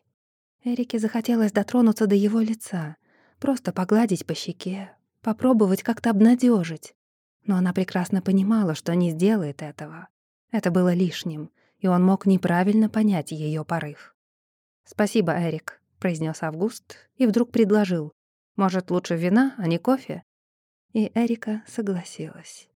Эрике захотелось дотронуться до его лица, просто погладить по щеке, попробовать как-то обнадежить. Но она прекрасно понимала, что не сделает этого. Это было лишним, и он мог неправильно понять ее порыв. «Спасибо, Эрик», — произнес Август и вдруг предложил. «Может, лучше вина, а не кофе?» И Эрика согласилась.